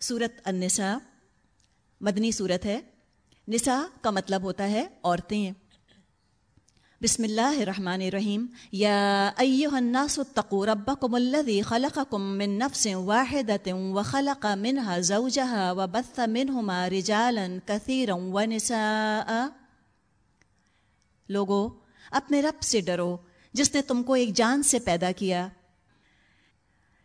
صورت النساء، مدنی صورت ہے۔ نساء کا مطلب ہوتا ہے عورتیں۔ بسم اللہ الرحمن الرحیم۔ یا ایوہ الناس اتقوا ربکم الذی خلقکم من نفس واحدت وخلق منها زوجها وبث منهما رجالا كثيرا ونساء۔ لوگو، اپنے رب سے ڈرو، جس نے تم کو ایک جان سے پیدا کیا۔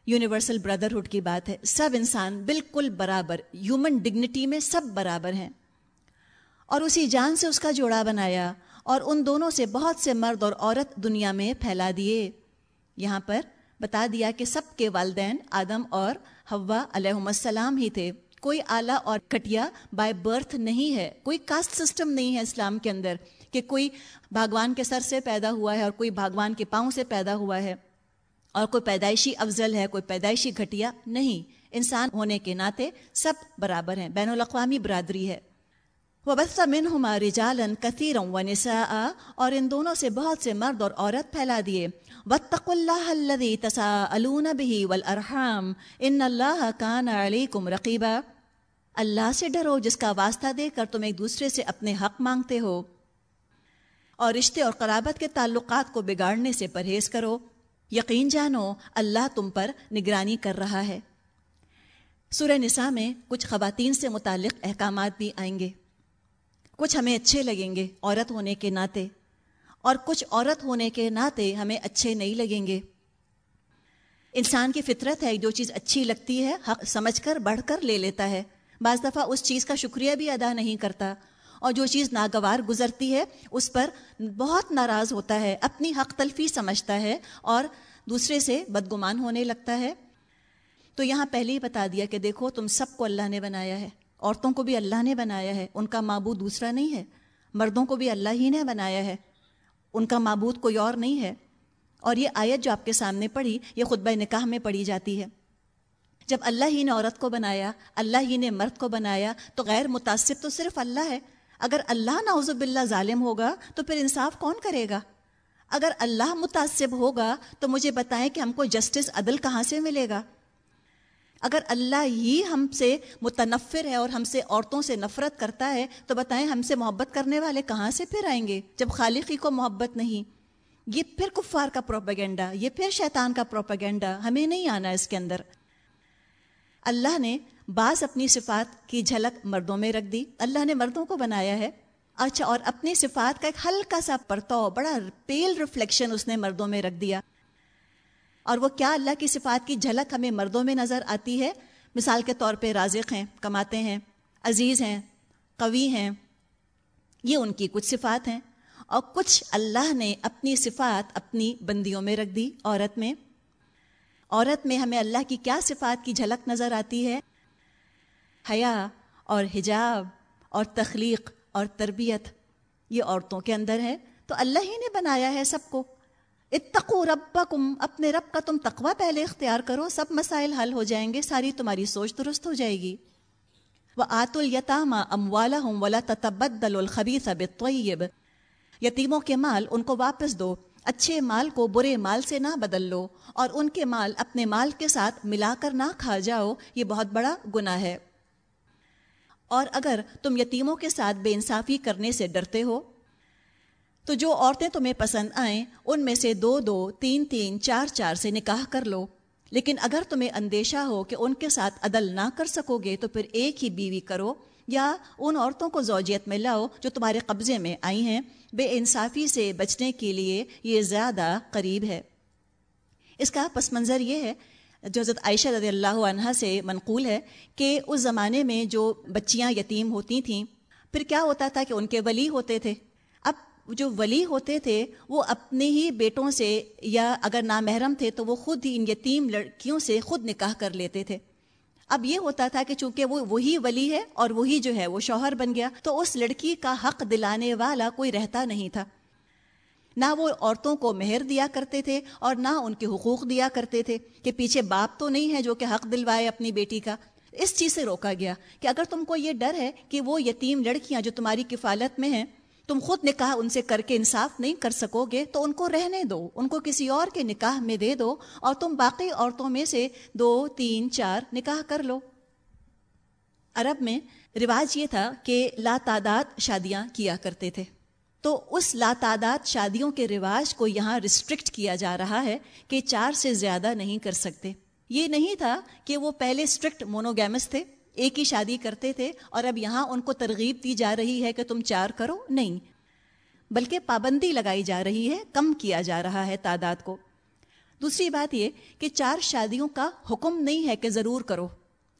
یونیورسل بردرہڈ کی بات ہے۔ سب انسان بالکل برابر ہیومن ڈگنیٹی میں سب برابر ہیں۔ اور اسی جان سے اس کا جوڑا بنایا اور ان دونوں سے بہت سے مرد اور عورت دنیا میں پھیلا دیے۔ یہاں پر بتا دیا کہ سب کے والدین آدم اور ہوا علیہ السلام ہی تھے۔ کوئی اعلیٰ اور کٹیا بائی برتھ نہیں ہے۔ کوئی کاسٹ سسٹم نہیں ہے اسلام کے اندر کہ کوئی بھاگوان کے سر سے پیدا ہوا ہے اور کوئی بھاگوان کے پاؤں سے پیدا ہوا ہے۔ اور کوئی پیدائشی افضل ہے، کوئی پیدائشی گھٹیا نہیں۔ انسان ہونے کے ناطے سب برابر ہیں۔ بین الاقوامی برادری ہے۔ وبث منهما رجالا كثيرا ونساء، اور ان دونوں سے بہت سے مرد اور عورت پھیلا دیے۔ واتقوا الله الذي تساءلون به والارحام ان الله كان عليكم رقيبا۔ اللہ سے ڈرو جس کا واسطہ دے کر تم ایک دوسرے سے اپنے حق مانگتے ہو۔ اور رشتے اور قرابت کے تعلقات کو بگاڑنے سے پرہیز کرو۔ یقین جانو، اللہ تم پر نگرانی کر رہا ہے۔ سورہ نساء میں کچھ خواتین سے متعلق احکامات بھی آئیں گے۔ کچھ ہمیں اچھے لگیں گے عورت ہونے کے ناطے، اور کچھ عورت ہونے کے ناطے ہمیں اچھے نہیں لگیں گے۔ انسان کی فطرت ہے، جو چیز اچھی لگتی ہے، حق سمجھ کر، بڑھ کر لے لیتا ہے۔ بعض دفعہ اس چیز کا شکریہ بھی ادا نہیں کرتا۔ اور جو چیز ناگوار گزرتی ہے، اس پر بہت ناراض ہوتا ہے، اپنی حق تلفی سمجھتا ہے اور دوسرے سے بدگمان ہونے لگتا ہے۔ تو یہاں پہلے ہی بتا دیا کہ دیکھو، تم سب کو اللہ نے بنایا ہے۔ عورتوں کو بھی اللہ نے بنایا ہے۔ ان کا معبود دوسرا نہیں ہے۔ مردوں کو بھی اللہ ہی نے بنایا ہے۔ ان کا معبود کوئی اور نہیں ہے۔ اور یہ آیت جو آپ کے سامنے پڑھی، یہ خطبہ نکاح میں پڑھی جاتی ہے۔ جب اللہ ہی نے عورت کو بنایا، اللہ ہی نے مرد کو بنایا، تو غیر متاثر تو صرف اللہ ہے۔ اگر اللہ نعوذ باللہ ظالم ہوگا تو پھر انصاف کون کرے گا؟ اگر اللہ متاثب ہوگا تو مجھے بتائیں کہ ہم کو جسٹس عدل کہاں سے ملے گا؟ اگر اللہ ہی ہم سے متنفر ہے اور ہم سے عورتوں سے نفرت کرتا ہے تو بتائیں ہم سے محبت کرنے والے کہاں سے پھر آئیں گے جب خالقی کو محبت نہیں؟ یہ پھر کفار کا پروپیگنڈا، یہ پھر شیطان کا پروپیگنڈا، ہمیں نہیں آنا اس کے اندر۔ اللہ نے بعض اپنی صفات کی جھلک مردوں میں رکھ دی۔ اللہ نے مردوں کو بنایا ہے۔ اچھا اور اپنی صفات کا ایک ہلکا سا پرتو، بڑا پیل ریفلیکشن اس نے مردوں میں رکھ دیا۔ اور وہ کیا اللہ کی صفات کی جھلک ہمیں مردوں میں نظر آتی ہے؟ مثال کے طور پہ رازق ہیں، کماتے ہیں، عزیز ہیں، قوی ہیں۔ یہ ان کی کچھ صفات ہیں۔ اور کچھ اللہ نے اپنی صفات اپنی بندیوں میں رکھ دی، عورت میں۔ عورت میں ہمیں اللہ کی کیا صفات کی جھلک نظر آتی ہے؟ حیا اور حجاب اور تخلیق اور تربیت، یہ عورتوں کے اندر ہے۔ تو اللہ ہی نے بنایا ہے سب کو۔ اتقو ربکم، اپنے رب کا تم تقوی پہلے اختیار کرو، سب مسائل حل ہو جائیں گے، ساری تمہاری سوچ درست ہو جائے گی۔ وہ آت التام ام والا ہوں ولا تبدل الخبیث بالطیب۔ یتیموں کے مال ان کو واپس دو، اچھے مال کو برے مال سے نہ بدل لو، اور ان کے مال اپنے مال کے ساتھ ملا کر نہ کھا جاؤ، یہ بہت بڑا گناہ ہے۔ اور اگر تم یتیموں کے ساتھ بے انصافی کرنے سے ڈرتے ہو، تو جو عورتیں تمہیں پسند آئیں، ان میں سے دو دو، تین تین، چار چار سے نکاح کر لو۔ لیکن اگر تمہیں اندیشہ ہو کہ ان کے ساتھ عدل نہ کر سکو گے، تو پھر ایک ہی بیوی کرو۔ یا ان عورتوں کو زوجیت میں لاؤ جو تمہارے قبضے میں آئی ہیں۔ بے انصافی سے بچنے کے لیے یہ زیادہ قریب ہے۔ اس کا پس منظر یہ ہے جو حضرت عائشہ رضی اللہ عنہ سے منقول ہے کہ اس زمانے میں جو بچیاں یتیم ہوتی تھیں، پھر کیا ہوتا تھا کہ ان کے ولی ہوتے تھے؟ اب جو ولی ہوتے تھے، وہ اپنے ہی بیٹوں سے یا اگر نامحرم تھے تو وہ خود ہی ان یتیم لڑکیوں سے خود نکاح کر لیتے تھے۔ اب یہ ہوتا تھا کہ چونکہ وہ وہی ولی ہے اور وہی جو ہے وہ شوہر بن گیا، تو اس لڑکی کا حق دلانے والا کوئی رہتا نہیں تھا۔ نہ وہ عورتوں کو مہر دیا کرتے تھے اور نہ ان کے حقوق دیا کرتے تھے کہ پیچھے باپ تو نہیں ہے جو کہ حق دلوائے اپنی بیٹی کا۔ اس چیز سے روکا گیا کہ اگر تم کو یہ ڈر ہے کہ وہ یتیم لڑکیاں جو تمہاری کفالت میں ہیں، تم خود نکاح ان سے کر کے انصاف نہیں کر سکو گے تو ان کو رہنے دو، ان کو کسی اور کے نکاح میں دے دو اور تم باقی عورتوں میں سے دو، تین، چار نکاح کر لو۔ عرب میں رواج یہ تھا کہ لا تعداد شادیاں کیا کرتے تھے۔ تو اس لا تعداد شادیوں کے رواج کو یہاں ریسٹرکٹ کیا جا رہا ہے کہ چار سے زیادہ نہیں کر سکتے۔ یہ نہیں تھا کہ وہ پہلے اسٹرکٹ مونوگیمس تھے، ایک ہی شادی کرتے تھے اور اب یہاں ان کو ترغیب دی جا رہی ہے کہ تم چار کرو۔ نہیں، بلکہ پابندی لگائی جا رہی ہے، کم کیا جا رہا ہے تعداد کو۔ دوسری بات یہ کہ چار شادیوں کا حکم نہیں ہے کہ ضرور کرو۔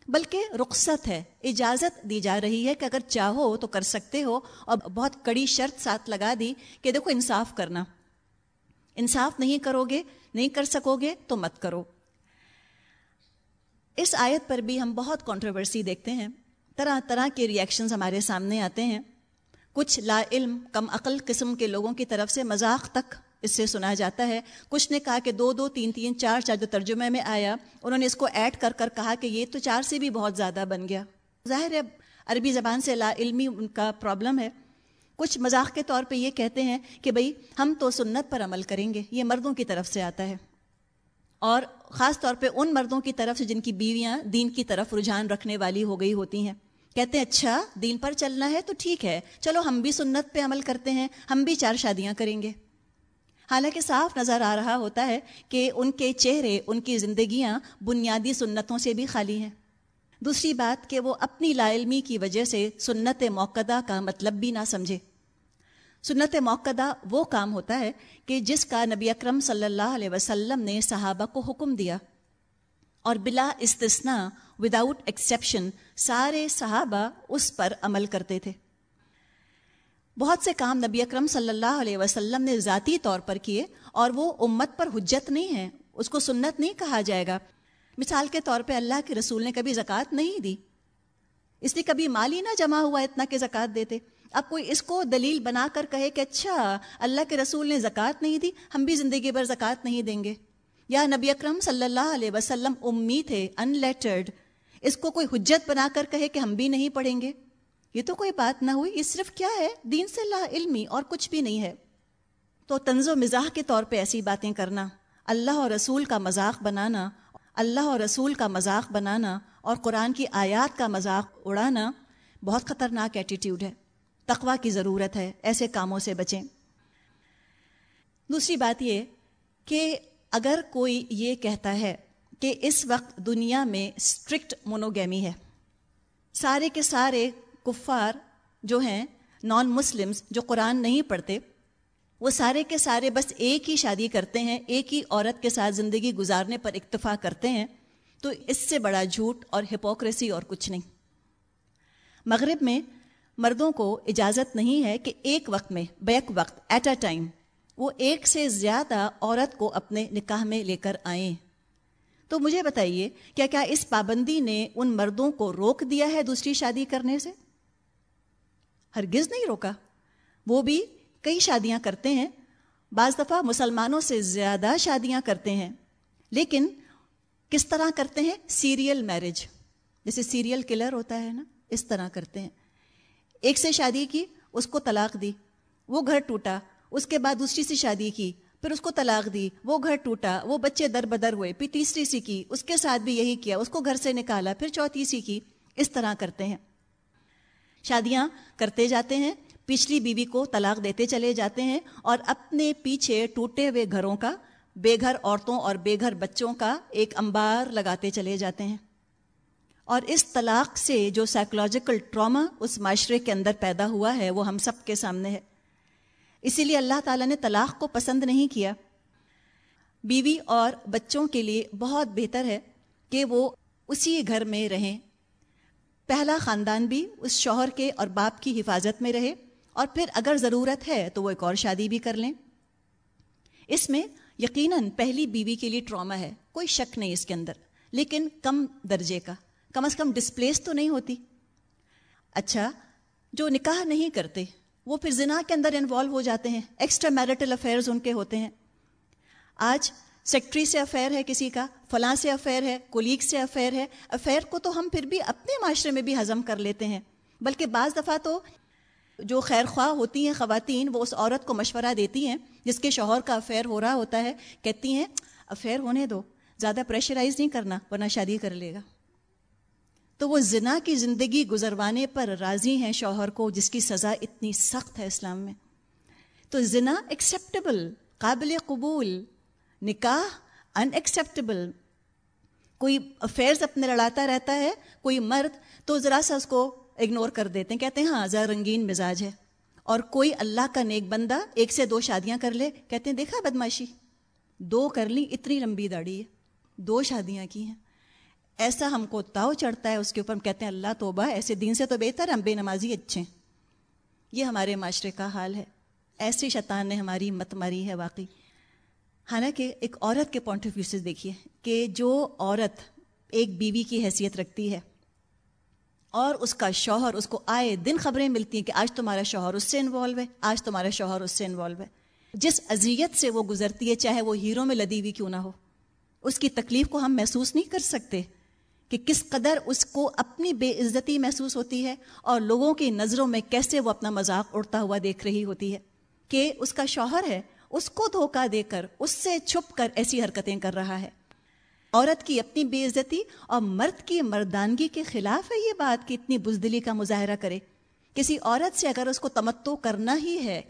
بلکہ رخصت ہے، اجازت دی جا رہی ہے کہ اگر چاہو تو کر سکتے ہو، اور بہت کڑی شرط ساتھ لگا دی کہ دیکھو انصاف کرنا۔ انصاف نہیں کرو گے نہیں کر سکو گے تو مت کرو۔ اس آیت پر بھی ہم بہت کنٹروورسی دیکھتے ہیں۔ طرح طرح کے ریئیکشنز ہمارے سامنے آتے ہیں۔ کچھ لا علم، کم عقل قسم کے لوگوں کی طرف سے مذاق تک اس سے سنا جاتا ہے۔ کچھ نے کہا کہ دو دو تین تین چار چار جو ترجمے میں آیا، انہوں نے اس کو ایڈ کر کر کہا کہ یہ تو چار سے بھی بہت زیادہ بن گیا۔ ظاہر ہے، عربی زبان سے لا علمی ان کا پرابلم ہے۔ کچھ مذاق کے طور پہ یہ کہتے ہیں کہ بھئی، ہم تو سنت پر عمل کریں گے، یہ مردوں کی طرف سے آتا ہے۔ اور خاص طور پہ ان مردوں کی طرف سے جن کی بیویاں دین کی طرف رجحان رکھنے والی ہو گئی ہوتی ہیں۔ کہتے ہیں اچھا دین پر چلنا ہے تو ٹھیک ہے۔ چلو، ہم بھی سنت پہ عمل کرتے ہیں، ہم بھی چار شادیاں کریں گے۔ حالانکہ صاف نظر آ رہا ہوتا ہے کہ ان کے چہرے، ان کی زندگیاں بنیادی سنتوں سے بھی خالی ہیں۔ دوسری بات کہ وہ اپنی لا علمی کی وجہ سے سنت موقع کا مطلب بھی نہ سمجھے۔ سنت موقع وہ کام ہوتا ہے کہ جس کا نبی اکرم صلی اللہ علیہ وسلم نے صحابہ کو حکم دیا۔ اور بلا استثنا وداؤٹ ایکسیپشن سارے صحابہ اس پر عمل کرتے تھے۔ بہت سے کام نبی اکرم صلی اللہ علیہ وسلم نے ذاتی طور پر کیے اور وہ امت پر حجت نہیں ہے، اس کو سنت نہیں کہا جائے گا۔ مثال کے طور پہ اللہ کے رسول نے کبھی زکوٰۃ نہیں دی۔ اس لیے کبھی مال ہی نہ جمع ہوا اتنا کہ زکوٰۃ دیتے۔ اب کوئی اس کو دلیل بنا کر کہے کہ اچھا اللہ کے رسول نے زکوٰۃ نہیں دی، ہم بھی زندگی بھر زکوٰۃ نہیں دیں گے۔ یا نبی اکرم صلی اللہ علیہ وسلم امی تھے ان لیٹرڈ اس کو کوئی حجت بنا کر کہے کہ ہم بھی نہیں پڑھیں گے۔ یہ تو کوئی بات نہ ہوئی، یہ صرف کیا ہے؟ دین سے لا علمی اور کچھ بھی نہیں ہے۔ تو طنز و مزاح کے طور پہ ایسی باتیں کرنا، اللہ اور رسول کا مذاق بنانا، اللہ اور رسول کا مذاق بنانا اور قرآن کی آیات کا مذاق اڑانا بہت خطرناک ایٹیٹیوڈ ہے۔ تقوا کی ضرورت ہے، ایسے کاموں سے بچیں۔ دوسری بات یہ کہ اگر کوئی یہ کہتا ہے کہ اس وقت دنیا میں اسٹرکٹ مونوگیمی ہے، سارے کے سارے کفار جو ہیں نان مسلمس جو قرآن نہیں پڑھتے، وہ سارے کے سارے بس ایک ہی شادی کرتے ہیں، ایک ہی عورت کے ساتھ زندگی گزارنے پر اکتفا کرتے ہیں، تو اس سے بڑا جھوٹ اور ہپوکریسی اور کچھ نہیں۔ مغرب میں مردوں کو اجازت نہیں ہے کہ ایک وقت میں، بیک وقت ایٹ اے ٹائم وہ ایک سے زیادہ عورت کو اپنے نکاح میں لے کر آئیں۔ تو مجھے بتائیے، کیا کیا اس پابندی نے ان مردوں کو روک دیا ہے دوسری شادی کرنے سے؟ ہرگز نہیں روکا۔ وہ بھی کئی شادیاں کرتے ہیں۔ بعض دفعہ مسلمانوں سے زیادہ شادیاں کرتے ہیں۔ لیکن کس طرح کرتے ہیں؟ Serial marriage. جیسے سیریل کلر ہوتا ہے نا، اس طرح کرتے ہیں۔ ایک سے شادی کی، اس کو طلاق دی، وہ گھر ٹوٹا۔ اس کے بعد دوسری سی شادی کی، پھر اس کو طلاق دی، وہ گھر ٹوٹا۔ وہ بچے در بدر ہوئے، پھر تیسری سی کی، اس کے ساتھ بھی یہی کیا، اس کو گھر سے نکالا، پھر چوتھی سی کی۔ اس طرح کرتے ہیں۔ شادیاں کرتے جاتے ہیں، پچھلی بیوی کو طلاق دیتے چلے جاتے ہیں اور اپنے پیچھے ٹوٹے ہوئے گھروں کا بے گھر عورتوں اور بے گھر بچوں کا ایک انبار لگاتے چلے جاتے ہیں۔ اور اس طلاق سے جو سائیکولوجیکل ٹراما اس معاشرے کے اندر پیدا ہوا ہے، وہ ہم سب کے سامنے ہے۔ اسی لیے اللہ تعالیٰ نے طلاق کو پسند نہیں کیا۔ بیوی اور بچوں کے لیے بہت بہتر ہے کہ وہ اسی گھر میں رہیں۔ پہلا خاندان بھی اس شوہر کے اور باپ کی حفاظت میں رہے اور پھر اگر ضرورت ہے تو وہ ایک اور شادی بھی کر لیں۔ اس میں یقیناً پہلی بیوی کے لیے ٹراما ہے، کوئی شک نہیں اس کے اندر، لیکن کم درجے کا، کم از کم ڈسپلیس تو نہیں ہوتی۔ اچھا جو نکاح نہیں کرتے، وہ پھر زنا کے اندر انوالو ہو جاتے ہیں ایکسٹرا میرٹل افیئرز ان کے ہوتے ہیں۔ آج سیکٹری سے افیئر ہے کسی کا، فلاں سے افیئر ہے، کولیگ سے افیئر ہے، افیئر کو تو ہم پھر بھی اپنے معاشرے میں بھی ہضم کر لیتے ہیں۔ بلکہ بعض دفعہ تو جو خیر خواہ ہوتی ہیں خواتین، وہ اس عورت کو مشورہ دیتی ہیں، جس کے شوہر کا افیئر ہو رہا ہوتا ہے، کہتی ہیں، افیئر ہونے دو، زیادہ پریشرائز نہیں کرنا، ورنہ شادی کر لے گا۔ تو وہ زنا کی زندگی گزروانے پر راضی ہیں شوہر کو، جس کی سزا اتنی سخت ہے اسلام میں۔ تو زنا ایکسیپٹیبل قابل قبول نکاح ان ایکسیپٹیبل کوئی افیئرز اپنے لڑاتا رہتا ہے، کوئی مرد تو ذرا سا اس کو اگنور کر دیتے ہیں، کہتے ہیں ہاں ذرا رنگین مزاج ہے۔ اور کوئی اللہ کا نیک بندہ ایک سے دو شادیاں کر لے، کہتے ہیں، دیکھا بدماشی دو کر لی، اتنی لمبی داڑھی ہے۔ دو شادیاں کی ہیں۔ ایسا ہم کو تاؤ چڑھتا ہے، اس کے اوپر ہم کہتے ہیں، اللہ توبہ، ایسے دین سے تو بہتر، ہم بے نمازی اچھے ہیں۔ یہ ہمارے معاشرے کا حال ہے۔ ایسی شیطان نے ہماری مت ماری ہے، واقعی۔ حالانکہ ایک عورت کے پوائنٹ آف ویو سے دیکھیے کہ جو عورت ایک بیوی کی حیثیت رکھتی ہے اور اس کا شوہر، اس کو آئے دن خبریں ملتی ہیں کہ آج تمہارا شوہر اس سے انوالو ہے، آج تمہارا شوہر اس سے انوالو ہے۔ جس اذیت سے وہ گزرتی ہے، چاہے وہ ہیرو میں لدی ہوئی کیوں نہ ہو، اس کی تکلیف کو ہم محسوس نہیں کر سکتے کہ کس قدر اس کو اپنی بے عزتی محسوس ہوتی ہے اور لوگوں کی نظروں میں کیسے وہ اپنا مذاق اڑتا ہوا دیکھ رہی ہوتی ہے کہ اس کا شوہر ہے۔ اس کو دھوکہ دے کر، اس سے چھپ کر ایسی حرکتیں کر رہا ہے۔ عورت کی اپنی بے عزتی اور مرد کی مردانگی کے خلاف ہے یہ بات کہ اتنی بزدلی کا مظاہرہ کرے۔ کسی عورت سے اگر اس کو تمتو کرنا ہی ہے،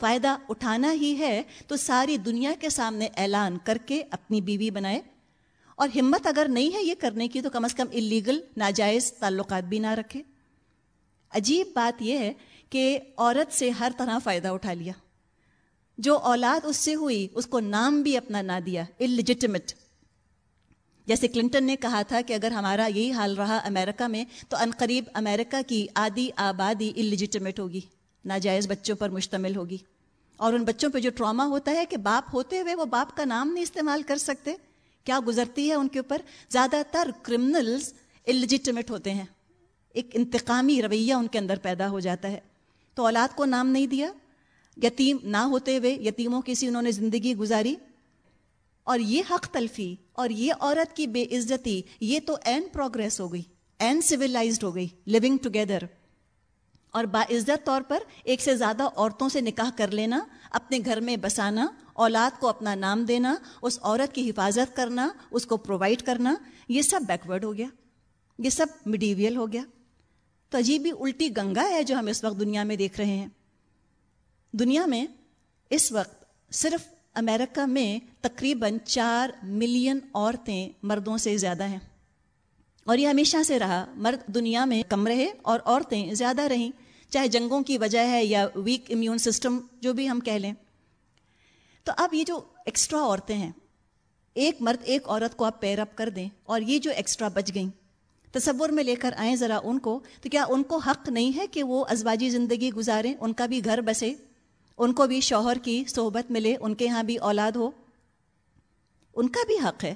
فائدہ اٹھانا ہی ہے، تو ساری دنیا کے سامنے اعلان کر کے اپنی بیوی بنائے۔ اور ہمت اگر نہیں ہے یہ کرنے کی، تو کم از کم الیگل ناجائز تعلقات بھی نہ رکھے۔ عجیب بات یہ ہے کہ عورت سے ہر طرح فائدہ اٹھا لیا۔ جو اولاد اس سے ہوئی، اس کو نام بھی اپنا نہ دیا اللیجیٹمٹ جیسے کلنٹن نے کہا تھا کہ اگر ہمارا یہی حال رہا امریکہ میں، تو عنقریب امریکہ کی آدھی آبادی اللیجیٹمٹ ہوگی، ناجائز بچوں پر مشتمل ہوگی. اور ان بچوں پہ جو ٹراما ہوتا ہے کہ باپ ہوتے ہوئے وہ باپ کا نام نہیں استعمال کر سکتے، کیا گزرتی ہے ان کے اوپر؟ زیادہ تر کرمنلز اللیجیٹمٹ ہوتے ہیں، ایک انتقامی رویہ ان کے اندر پیدا ہو جاتا ہے. تو اولاد کو نام نہیں دیا یتیم نہ ہوتے ہوئے یتیموں کی سی انہوں نے زندگی گزاری؟ اور یہ حق تلفی، اور یہ عورت کی بے عزتی، یہ تو این پروگرس ہو گئی، این سویلائزڈ ہو گئی، لیونگ ٹوگیدر۔ اور باعزت طور پر ایک سے زیادہ عورتوں سے نکاح کر لینا، اپنے گھر میں بسانا، اولاد کو اپنا نام دینا، اس عورت کی حفاظت کرنا، اس کو پرووائڈ کرنا، یہ سب بیکورڈ ہو گیا، یہ سب میڈیویل ہو گیا۔ تو عجیبی الٹی گنگا ہے جو ہم اس وقت دنیا میں دیکھ رہے ہیں۔ دنیا میں اس وقت صرف امریکہ میں تقریباً چار ملین عورتیں مردوں سے زیادہ ہیں۔ اور یہ ہمیشہ سے رہا۔ مرد دنیا میں کم رہے اور عورتیں زیادہ رہیں، چاہے جنگوں کی وجہ ہے یا ویک امیون سسٹم جو بھی ہم کہہ لیں۔ تو اب یہ جو ایکسٹرا عورتیں ہیں، ایک مرد ایک عورت کو آپ پیر اپ کر دیں اور یہ جو ایکسٹرا بچ گئیں۔ تصور میں لے کر آئیں ذرا ان کو۔ تو کیا ان کو حق نہیں ہے کہ وہ ازواجی زندگی گزاریں؟ ان کا بھی گھر بسے۔ ان کو بھی شوہر کی صحبت ملے، ان کے یہاں بھی اولاد ہو۔ ان کا بھی حق ہے۔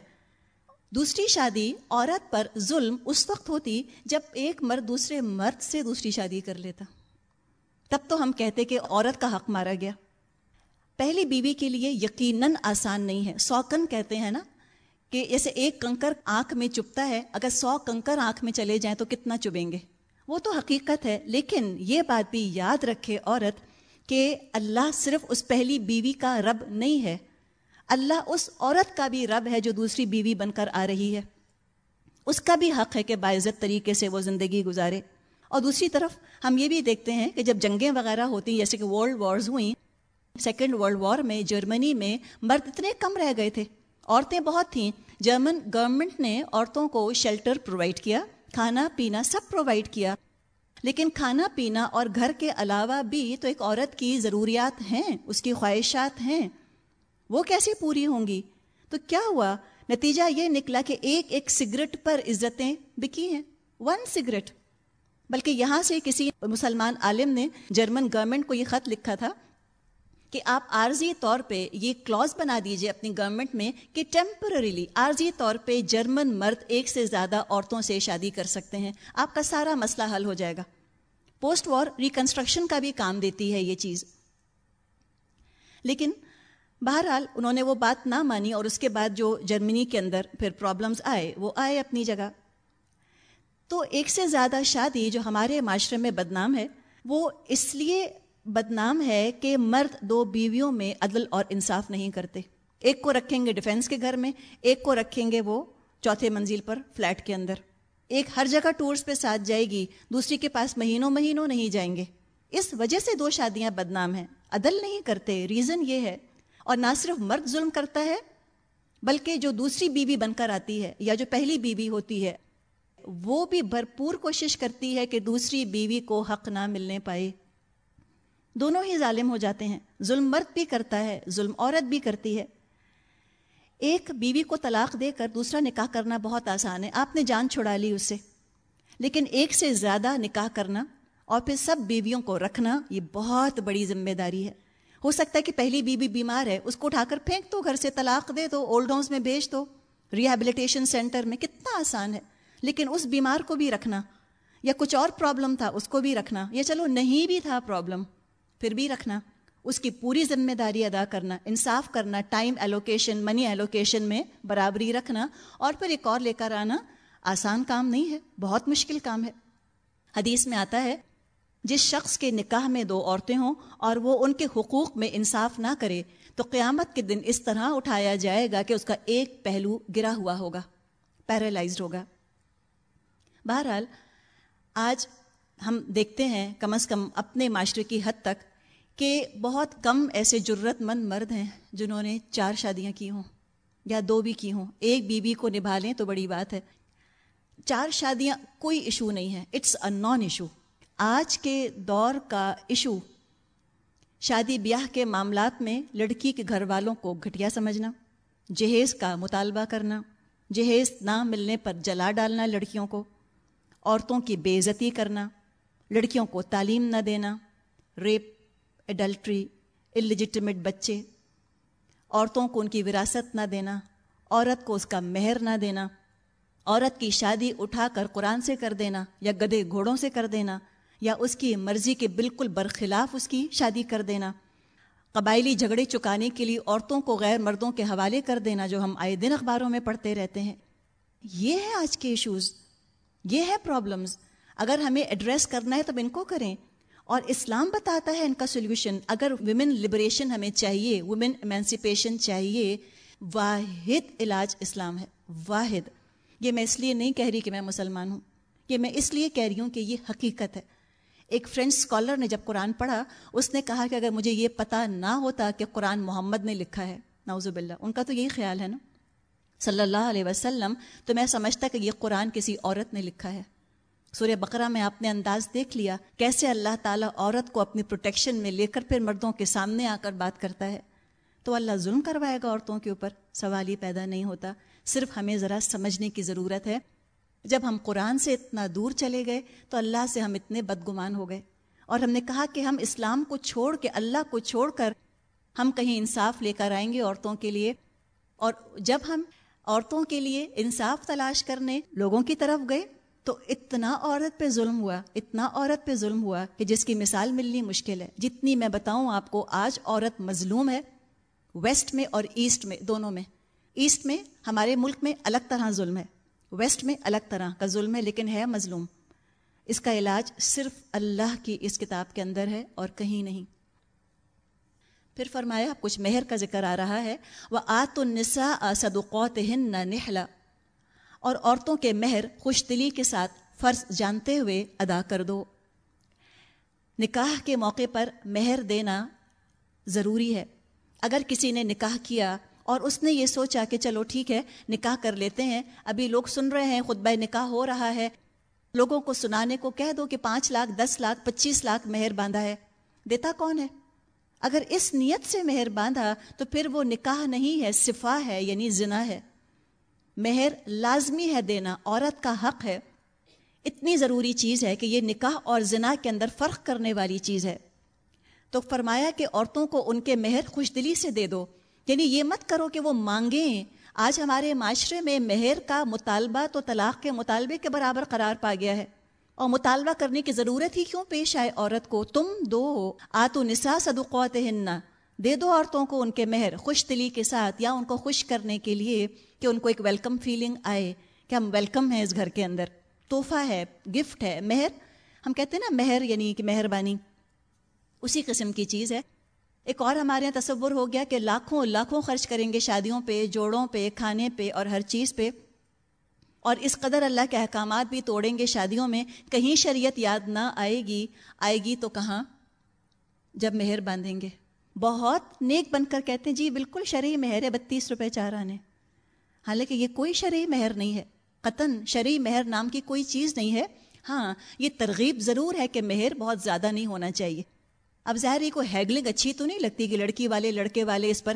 دوسری شادی، عورت پر ظلم اس وقت ہوتی جب ایک مرد دوسرے مرد سے دوسری شادی کر لیتا۔ تب تو ہم کہتے کہ عورت کا حق مارا گیا۔ پہلی بیوی کے لیے یقیناً آسان نہیں ہے۔ سوکن کہتے ہیں نا کہ جیسے ایک کنکر آنکھ میں چپتا ہے، اگر سو کنکر آنکھ میں چلے جائیں تو کتنا چبیں گے؟ وہ تو حقیقت ہے، لیکن یہ بات بھی یاد رکھے عورت کہ اللہ صرف اس پہلی بیوی کا رب نہیں ہے، اللہ اس عورت کا بھی رب ہے جو دوسری بیوی بن کر آ رہی ہے۔ اس کا بھی حق ہے کہ باعزت طریقے سے وہ زندگی گزارے۔ اور دوسری طرف ہم یہ بھی دیکھتے ہیں کہ جب جنگیں وغیرہ ہوتی جیسے کہ ورلڈ وارز ہوئیں سیکنڈ ورلڈ وار میں، جرمنی میں مرد اتنے کم رہ گئے تھے۔ عورتیں بہت تھیں۔ جرمن گورنمنٹ نے عورتوں کو شیلٹر پرووائڈ کیا، کھانا پینا سب پرووائڈ کیا۔ لیکن کھانا پینا اور گھر کے علاوہ بھی تو ایک عورت کی ضروریات ہیں، اس کی خواہشات ہیں۔ وہ کیسے پوری ہوں گی؟ تو کیا ہوا؟ نتیجہ یہ نکلا کہ ایک ایک سگریٹ پر عزتیں بکی ہیں۔ ون سگریٹ بلکہ یہاں سے کسی مسلمان عالم نے جرمن گورنمنٹ کو یہ خط لکھا تھا۔ کہ آپ عارضی طور پہ یہ کلوز بنا دیجیے اپنی گورنمنٹ میں کہ ٹیمپرریلی عارضی طور پہ جرمن مرد ایک سے زیادہ عورتوں سے شادی کر سکتے ہیں۔ آپ کا سارا مسئلہ حل ہو جائے گا۔ پوسٹ وار ریکنسٹرکشن کا بھی کام دیتی ہے یہ چیز۔ لیکن بہرحال انہوں نے وہ بات نہ مانی اور اس کے بعد جو جرمنی کے اندر پھر پرابلمس آئے، وہ آئے اپنی جگہ۔ تو ایک سے زیادہ شادی جو ہمارے معاشرے میں بدنام ہے، وہ اس لیے بدنام ہے کہ مرد دو بیویوں میں عدل اور انصاف نہیں کرتے۔ ایک کو رکھیں گے ڈیفینس کے گھر میں، ایک کو رکھیں گے وہ چوتھے منزل پر فلیٹ کے اندر۔ ایک ہر جگہ ٹورس پہ ساتھ جائے گی، دوسری کے پاس مہینوں مہینوں نہیں جائیں گے۔ اس وجہ سے دو شادیاں بدنام ہیں۔ عدل نہیں کرتے ریزن یہ ہے۔ اور نہ صرف مرد ظلم کرتا ہے، بلکہ جو دوسری بیوی بن کر آتی ہے یا جو پہلی بیوی ہوتی ہے، وہ بھی بھرپور کوشش کرتی ہے کہ دوسری بیوی کو حق نہ ملنے پائے۔ دونوں ہی ظالم ہو جاتے ہیں۔ ظلم مرد بھی کرتا ہے، ظلم عورت بھی کرتی ہے۔ ایک بیوی کو طلاق دے کر دوسرا نکاح کرنا بہت آسان ہے۔ آپ نے جان چھڑا لی اس سے لیکن ایک سے زیادہ نکاح کرنا اور پھر سب بیویوں کو رکھنا، یہ بہت بڑی ذمہ داری ہے۔ ہو سکتا ہے کہ پہلی بیوی بیمار ہے، اس کو اٹھا کر پھینک دو، گھر سے طلاق دے دو، اولڈ ہاؤس میں بھیج دو۔ ریہیبلیٹیشن سینٹر میں کتنا آسان ہے۔ لیکن اس بیمار کو بھی رکھنا یا کچھ اور پرابلم تھا، اس کو بھی رکھنا یا چلو نہیں بھی تھا پرابلم۔ پھر بھی رکھنا، اس کی پوری ذمہ داری ادا کرنا، انصاف کرنا ٹائم ایلوکیشن منی ایلوکیشن میں برابری رکھنا، اور پھر ایک اور لے کر آنا، آسان کام نہیں ہے، بہت مشکل کام ہے۔ حدیث میں آتا ہے، جس شخص کے نکاح میں دو عورتیں ہوں اور وہ ان کے حقوق میں انصاف نہ کرے، تو قیامت کے دن اس طرح اٹھایا جائے گا کہ اس کا ایک پہلو گرا ہوا ہوگا پیرالائزڈ ہوگا۔ بہرحال، آج ہم دیکھتے ہیں کم از کم اپنے معاشرے کی حد تک کہ بہت کم ایسے جرت مند مرد ہیں جنہوں نے چار شادیاں کی ہوں یا دو بھی کی ہوں۔ ایک بیوی بی کو نبھا لیں تو بڑی بات ہے۔ چار شادیاں کوئی ایشو نہیں ہے۔ اٹس اے نان ایشو آج کے دور کا ایشو شادی بیاہ کے معاملات میں لڑکی کے گھر والوں کو گھٹیا سمجھنا، جہیز کا مطالبہ کرنا، جہیز نہ ملنے پر جلا ڈالنا لڑکیوں کو، عورتوں کی بے عزتی کرنا، لڑکیوں کو تعلیم نہ دینا، ریپ ایڈلٹری اللیجیٹمیٹ بچے، عورتوں کو ان کی وراثت نہ دینا، عورت کو اس کا مہر نہ دینا، عورت کی شادی اٹھا کر قرآن سے کر دینا یا گدے گھوڑوں سے کر دینا یا اس کی مرضی کے بالکل برخلاف اس کی شادی کر دینا۔ قبائلی جھگڑے چکانے کے لیے عورتوں کو غیر مردوں کے حوالے کر دینا جو ہم آئے دن اخباروں میں پڑھتے رہتے ہیں۔ یہ ہے آج کے ایشوز یہ ہے پرابلمز اگر ہمیں ایڈریس کرنا ہے تو ان کو کریں۔ اور اسلام بتاتا ہے ان کا سولوشن اگر ویمن لبریشن ہمیں چاہیے ویمن ایمینسیپیشن چاہیے، واحد علاج اسلام ہے، واحد. یہ میں اس لیے نہیں کہہ رہی کہ میں مسلمان ہوں، یہ میں اس لیے کہہ رہی ہوں کہ یہ حقیقت ہے. ایک فرینڈ اسکالر نے جب قرآن پڑھا، اس نے کہا کہ اگر مجھے یہ پتہ نہ ہوتا کہ قرآن محمد نے لکھا ہے، نعوذ باللہ. ان کا تو یہی خیال ہے نا؟ صلی اللہ علیہ وسلم، تو میں سمجھتا کہ یہ قرآن کسی عورت نے لکھا ہے. سورہ بقرہ میں آپ نے انداز دیکھ لیا کیسے اللہ تعالیٰ عورت کو اپنی پروٹیکشن میں لے کر پھر مردوں کے سامنے آ کر بات کرتا ہے۔ تو اللہ ظلم کروائے گا عورتوں کے اوپر، سوال ہی پیدا نہیں ہوتا۔ صرف ہمیں ذرا سمجھنے کی ضرورت ہے۔ جب ہم قرآن سے اتنا دور چلے گئے تو اللہ سے ہم اتنے بدگمان ہو گئے۔ اور ہم نے کہا کہ ہم اسلام کو چھوڑ کے اللہ کو چھوڑ کر ہم کہیں انصاف لے کر آئیں گے عورتوں کے لیے۔ اور جب ہم عورتوں کے لیے انصاف تلاش کرنے لوگوں کی طرف گئے تو اتنا عورت پہ ظلم ہوا، اتنا عورت پہ ظلم ہوا کہ جس کی مثال ملنی مشکل ہے۔ جتنی میں بتاؤں آپ کو، آج عورت مظلوم ہے ویسٹ میں اور ایسٹ میں، دونوں میں۔ ایسٹ میں ہمارے ملک میں الگ طرح ظلم ہے، ویسٹ میں الگ طرح کا ظلم ہے، لیکن ہے مظلوم۔ اس کا علاج صرف اللہ کی اس کتاب کے اندر ہے اور کہیں نہیں۔ پھر فرمایا کچھ مہر کا ذکر آ رہا ہے۔ وہ آت النسا صدقوت ہن نہلا اور عورتوں کے مہر خوش دلی کے ساتھ فرض جانتے ہوئے ادا کر دو۔ نکاح کے موقع پر مہر دینا ضروری ہے۔ اگر کسی نے نکاح کیا اور اس نے یہ سوچا کہ چلو ٹھیک ہے، نکاح کر لیتے ہیں۔ ابھی لوگ سن رہے ہیں، خطبہ نکاح ہو رہا ہے۔ لوگوں کو سنانے کو کہہ دو کہ پانچ لاکھ، دس لاکھ، پچیس لاکھ مہر باندھا ہے۔ دیتا کون ہے؟ اگر اس نیت سے مہر باندھا تو پھر وہ نکاح نہیں ہے، صفا ہے یعنی زنا ہے۔ مہر لازمی ہے دینا، عورت کا حق ہے۔ اتنی ضروری چیز ہے کہ یہ نکاح اور زنا کے اندر فرق کرنے والی چیز ہے۔ تو فرمایا کہ عورتوں کو ان کے مہر خوش دلی سے دے دو۔ یعنی یہ مت کرو کہ وہ مانگیں۔ آج ہمارے معاشرے میں مہر کا مطالبہ تو طلاق کے مطالبے کے برابر قرار پا گیا ہے۔ اور مطالبہ کرنے کی ضرورت ہی کیوں پیش آئے عورت کو؟ تم دو آتو نسا صدقوت ہننا دے دو عورتوں کو ان کے مہر خوش دلی کے ساتھ یا ان کو خوش کرنے کے لیے کہ ان کو ایک ویلکم فیلنگ آئے کہ ہم ویلکم ہیں اس گھر کے اندر۔ تحفہ ہے گفٹ ہے، مہر۔ ہم کہتے ہیں نا مہر یعنی کہ مہربانی۔ اسی قسم کی چیز ہے۔ ایک اور ہمارے یہاں تصور ہو گیا کہ لاکھوں لاکھوں خرچ کریں گے شادیوں پہ، جوڑوں پہ، کھانے پہ اور ہر چیز پہ۔ اور اس قدر اللہ کے احکامات بھی توڑیں گے شادیوں میں، کہیں شریعت یاد نہ آئے گی۔ آئے گی تو کہاں؟ جب مہر باندھیں گے۔ بہت نیک بن کر کہتے ہیں جی بالکل شرعی مہر ہے، بتیس روپے چار آنے حالانکہ یہ کوئی شرعی مہر نہیں ہے۔ قطن شرعی مہر نام کی کوئی چیز نہیں ہے۔ ہاں یہ ترغیب ضرور ہے کہ مہر بہت زیادہ نہیں ہونا چاہیے۔ اب ظاہر یہ کوئی ہیگلنگ اچھی تو نہیں لگتی کہ لڑکی والے، لڑکے والے اس پر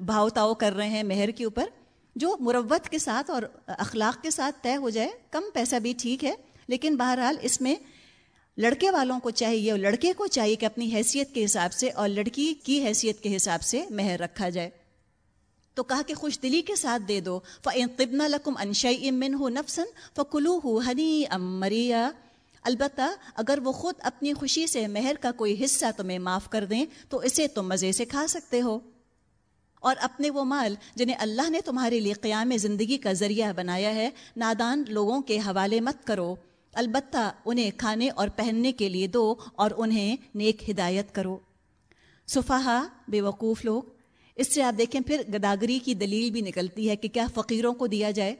بھاؤ تاؤ کر رہے ہیں مہر کے اوپر؟ جو مروت کے ساتھ اور اخلاق کے ساتھ طے ہو جائے، کم پیسہ بھی ٹھیک ہے، لیکن بہرحال اس میں لڑکے والوں کو چاہیے اور لڑکے کو چاہیے کہ اپنی حیثیت کے حساب سے اور لڑکی کی حیثیت کے حساب سے مہر رکھا جائے۔ تو کہا کہ خوش دلی کے ساتھ دے دو۔ فن لکم انشائی امن ہو نفسن فکلو ہو ہنی ام مریا البتہ اگر وہ خود اپنی خوشی سے مہر کا کوئی حصہ تمہیں معاف کر دیں تو اسے تم مزے سے کھا سکتے ہو۔ اور اپنے وہ مال جنہیں اللہ نے تمہارے لیے قیام زندگی کا ذریعہ بنایا ہے، نادان لوگوں کے حوالے مت کرو۔ البتہ انہیں کھانے اور پہننے کے لیے دو اور انہیں نیک ہدایت کرو۔ صفحہ بے وقوف لوگ، اس سے آپ دیکھیں پھر گداگری کی دلیل بھی نکلتی ہے کہ کیا فقیروں کو دیا جائے۔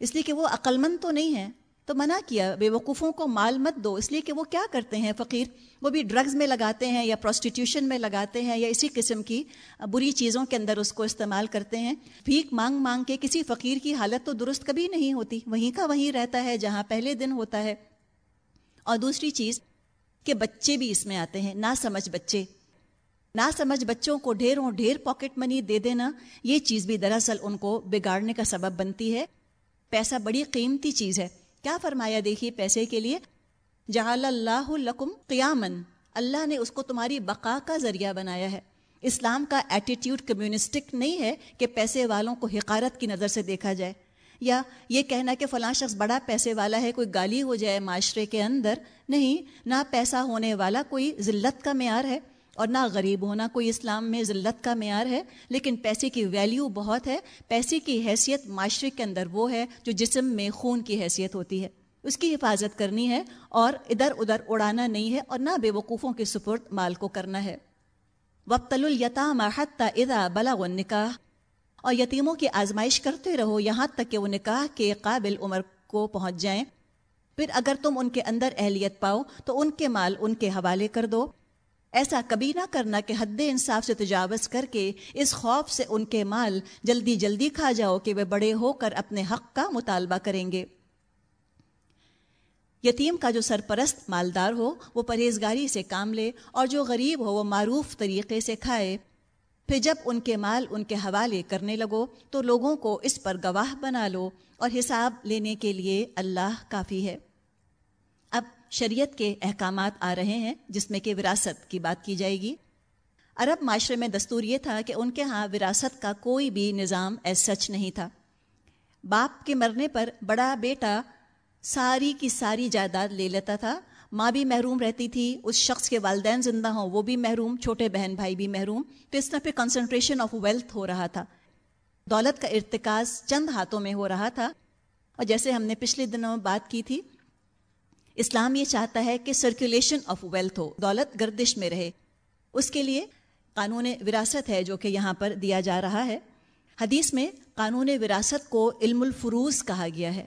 اس لیے کہ وہ عقلمند تو نہیں ہیں۔ تو منع کیا بے وقوفوں کو مال مت دو، اس لیے کہ وہ کیا کرتے ہیں فقیر؟ وہ بھی ڈرگز میں لگاتے ہیں یا پروسٹیٹیوشن میں لگاتے ہیں یا اسی قسم کی بری چیزوں کے اندر اس کو استعمال کرتے ہیں۔ بھیک مانگ مانگ کے کسی فقیر کی حالت تو درست کبھی نہیں ہوتی، وہیں کا وہیں رہتا ہے جہاں پہلے دن ہوتا ہے۔ اور دوسری چیز، کہ بچے بھی اس میں آتے ہیں نہ سمجھ بچے۔ نہ سمجھ بچوں کو ڈھیروں ڈھیر پاکٹ منی دے دینا، یہ چیز بھی دراصل ان کو بگاڑنے کا سبب بنتی ہے۔ پیسہ بڑی قیمتی چیز ہے۔ کیا فرمایا دیکھیے پیسے کے لیے؟ جعل اللہ لکم قیامن اللہ نے اس کو تمہاری بقا کا ذریعہ بنایا ہے۔ اسلام کا ایٹیٹیوڈ کمیونسٹک نہیں ہے کہ پیسے والوں کو حقارت کی نظر سے دیکھا جائے۔ یا یہ کہنا کہ فلاں شخص بڑا پیسے والا ہے، کوئی گالی ہو جائے معاشرے کے اندر، نہیں، نہ پیسہ ہونے والا کوئی ذلت کا معیار ہے۔ اور نہ غریب ہونا کوئی اسلام میں ذلت کا معیار ہے، لیکن پیسے کی ویلیو بہت ہے۔ پیسے کی حیثیت معاشرے کے اندر وہ ہے جو جسم میں خون کی حیثیت ہوتی ہے۔ اس کی حفاظت کرنی ہے اور ادھر ادھر اڑانا نہیں ہے اور نہ بے وقوفوں کے سپرد مال کو کرنا ہے۔ وقت التام حتیٰ ادا بلا و نکاح اور یتیموں کی آزمائش کرتے رہو یہاں تک کہ وہ نکاح کے قابل عمر کو پہنچ جائیں۔ پھر اگر تم ان کے اندر اہلیت پاؤ تو ان کے مال ان کے حوالے کر دو۔ ایسا کبھی نہ کرنا کہ حد انصاف سے تجاوز کر کے اس خوف سے ان کے مال جلدی جلدی کھا جاؤ کہ وہ بڑے ہو کر اپنے حق کا مطالبہ کریں گے۔ یتیم کا جو سرپرست مالدار ہو، وہ پرہیزگاری سے کام لے اور جو غریب ہو، وہ معروف طریقے سے کھائے۔ پھر جب ان کے مال ان کے حوالے کرنے لگو، تو لوگوں کو اس پر گواہ بنا لو اور حساب لینے کے لیے اللہ کافی ہے۔ شریعت کے احکامات آ رہے ہیں، جس میں کہ وراثت کی بات کی جائے گی۔ عرب معاشرے میں دستور یہ تھا کہ ان کے ہاں وراثت کا کوئی بھی نظام ایس سچ نہیں تھا۔ باپ کے مرنے پر بڑا بیٹا ساری کی ساری جائیداد لے لیتا تھا۔ ماں بھی محروم رہتی تھی، اس شخص کے والدین زندہ ہوں، وہ بھی محروم، چھوٹے بہن بھائی بھی محروم۔ تو اس طرح پہ کنسنٹریشن آف ویلتھ ہو رہا تھا۔ دولت کا ارتکاز چند ہاتھوں میں ہو رہا تھا۔ اور جیسے ہم نے پچھلے دنوں بات کی تھی اسلام یہ چاہتا ہے کہ سرکولیشن آف ویلتھ ہو، دولت گردش میں رہے۔ اس کے لیے قانون وراثت ہے جو کہ یہاں پر دیا جا رہا ہے۔ حدیث میں قانون وراثت کو علم الفروز کہا گیا ہے۔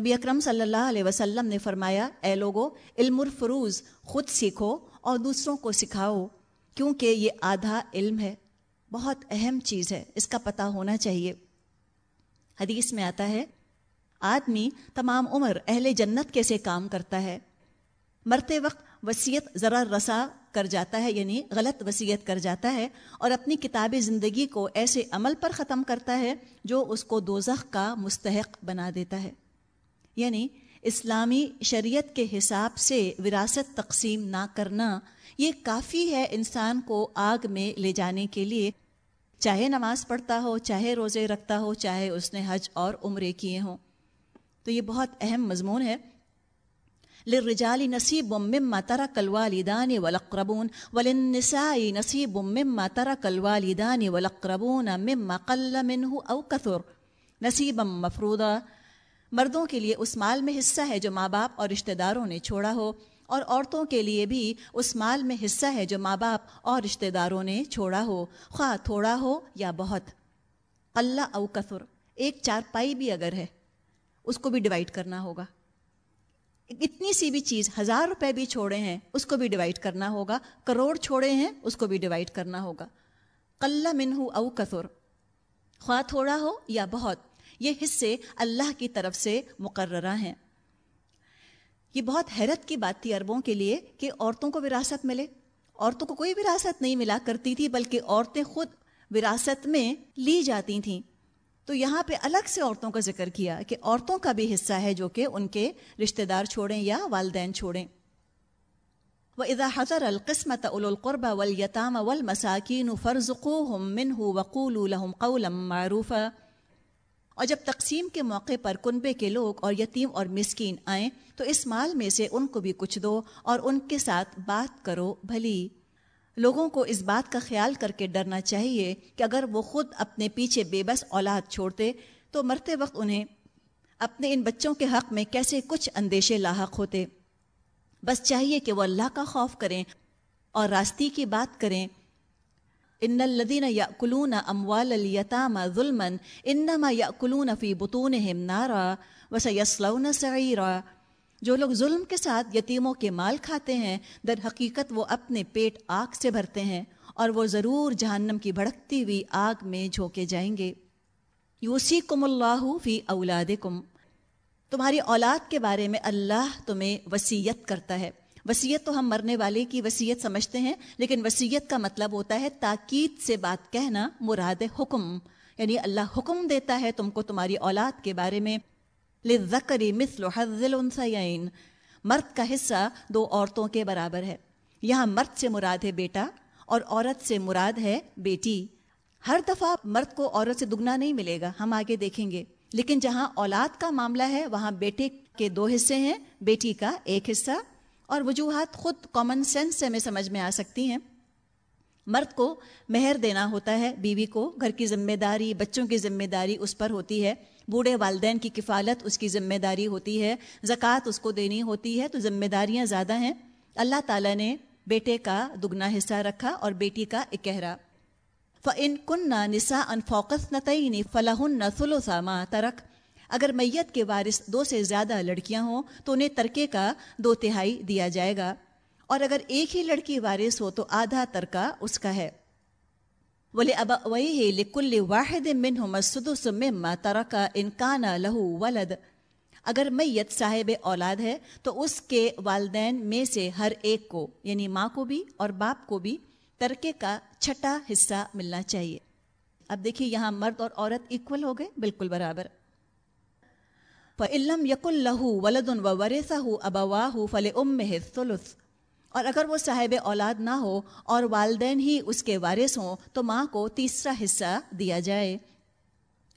نبی اکرم صلی اللہ علیہ وسلم نے فرمایا، اے لوگو، علم الفروز خود سیکھو اور دوسروں کو سکھاؤ، کیونکہ یہ آدھا علم ہے۔ بہت اہم چیز ہے، اس کا پتہ ہونا چاہیے۔ حدیث میں آتا ہے آدمی تمام عمر اہل جنت کیسے کام کرتا ہے۔ مرتے وقت وصیت ذرا رسا کر جاتا ہے یعنی غلط وصیت کر جاتا ہے اور اپنی کتاب زندگی کو ایسے عمل پر ختم کرتا ہے جو اس کو دوزخ کا مستحق بنا دیتا ہے۔ یعنی اسلامی شریعت کے حساب سے وراثت تقسیم نہ کرنا یہ کافی ہے انسان کو آگ میں لے جانے کے لیے۔ چاہے نماز پڑھتا ہو، چاہے روزے رکھتا ہو، چاہے اس نے حج اور عمرے کیے ہوں۔ تو یہ بہت اہم مضمون ہے۔ لرجالی نصیب مما ترک الوالدان والاقربون وللنساء نصیب مما ترک الوالدان والاقربون مما قل منه او كثر نصیبا مفروضا مردوں کے لیے اس مال میں حصہ ہے جو ماں باپ اور رشتہ داروں نے چھوڑا ہو، اور عورتوں کے لیے بھی اس مال میں حصہ ہے جو ماں باپ اور رشتہ داروں نے چھوڑا ہو، خواہ تھوڑا ہو یا بہت۔ اللہ او کثر، ایک چارپائی بھی اگر ہے۔ اس کو بھی ڈیوائڈ کرنا ہوگا۔ اتنی سی بھی چیز ہزار روپے بھی چھوڑے ہیں، اس کو بھی ڈیوائڈ کرنا ہوگا۔ کروڑ چھوڑے ہیں، اس کو بھی ڈیوائڈ کرنا ہوگا۔ قلّہ منہ او کثر، خواہ تھوڑا ہو یا بہت، یہ حصے اللہ کی طرف سے مقررہ ہیں۔ یہ بہت حیرت کی بات تھی عربوں کے لیے کہ عورتوں کو وراثت ملے۔ عورتوں کو کوئی وراثت نہیں ملا کرتی تھی، بلکہ عورتیں خود وراثت میں لی جاتی تھیں۔ تو یہاں پہ الگ سے عورتوں کا ذکر کیا کہ عورتوں کا بھی حصہ ہے جو کہ ان کے رشتہ دار چھوڑیں یا والدین چھوڑیں۔ وہ ادا حضر القسمت القربہ ولیطام ول مساکین فرض من ہُو وقول الحم معروف اور جب تقسیم کے موقع پر کنبے کے لوگ اور یتیم اور مسکین آئیں تو اس مال میں سے ان کو بھی کچھ دو اور ان کے ساتھ بات کرو بھلی۔ لوگوں کو اس بات کا خیال کر کے ڈرنا چاہیے کہ اگر وہ خود اپنے پیچھے بے بس اولاد چھوڑتے، تو مرتے وقت انہیں اپنے ان بچوں کے حق میں کیسے کچھ اندیشے لاحق ہوتے؟ بس چاہیے کہ وہ اللہ کا خوف کریں اور راستی کی بات کریں۔ ان الدین یا کلون اموال الیتام ظلم انما یا کلون فی بتون نارا وس یسلون سعیرا۔ جو لوگ ظلم کے ساتھ یتیموں کے مال کھاتے ہیں، در حقیقت وہ اپنے پیٹ آگ سے بھرتے ہیں اور وہ ضرور جہنم کی بھڑکتی ہوئی آگ میں جھونکے جائیں گے۔ یوسی کم اللہ فی اولاد کم تمہاری اولاد کے بارے میں اللہ تمہیں وسیعت کرتا ہے۔ وسیعت تو ہم مرنے والے کی وسیعت سمجھتے ہیں، لیکن وسیعت کا مطلب ہوتا ہے تاکید سے بات کہنا، مراد حکم۔ یعنی اللہ حکم دیتا ہے تم کو تمہاری اولاد کے بارے میں۔ لذکری مثل حظ الانثیین۔ مرد کا حصہ دو عورتوں کے برابر ہے۔ یہاں مرد سے مراد ہے بیٹا اور عورت سے مراد ہے بیٹی۔ ہر دفعہ مرد کو عورت سے دگنا نہیں ملے گا، ہم آگے دیکھیں گے۔ لیکن جہاں اولاد کا معاملہ ہے، وہاں بیٹے کے دو حصے ہیں، بیٹی کا ایک حصہ۔ اور وجوہات خود کامن سینس سے ہمیں سمجھ میں آ سکتی ہیں۔ مرد کو مہر دینا ہوتا ہے، بیوی کو گھر کی ذمہ داری، بچوں کی ذمہ داری اس پر ہوتی ہے۔ بوڑھے والدین کی کفالت اس کی ذمہ داری ہوتی ہے، زکوٰۃ اس کو دینی ہوتی ہے، تو ذمہ داریاں زیادہ ہیں۔ اللہ تعالیٰ نے بیٹے کا دگنا حصہ رکھا اور بیٹی کا اکہرا فن کن نہ نسا ان فوکس نہ تعینی فلاح نہ سلوسامہ ترک اگر میت کے وارث دو سے زیادہ لڑکیاں ہوں، تو انہیں ترکے کا دو تہائی دیا جائے گا۔ اور اگر ایک ہی لڑکی وارث ہو، تو آدھا ترکہ اس کا ہے۔ بولے اب لکل واحد من مسدس مما ترکا انکان لہو ولد۔ اگر میت صاحب اولاد ہے تو اس کے والدین میں سے ہر ایک کو یعنی ماں کو بھی اور باپ کو بھی، ترکے کا چھٹا حصہ ملنا چاہیے۔ اب دیکھیے یہاں مرد اور عورت ایکول ہو گئے، بالکل برابر۔ فعلم یق اللہ ولد و ورثہ ابواہ فل ام ثلث اور اگر وہ صاحب اولاد نہ ہو اور والدین ہی اس کے وارث ہوں تو ماں کو تیسرا حصہ دیا جائے۔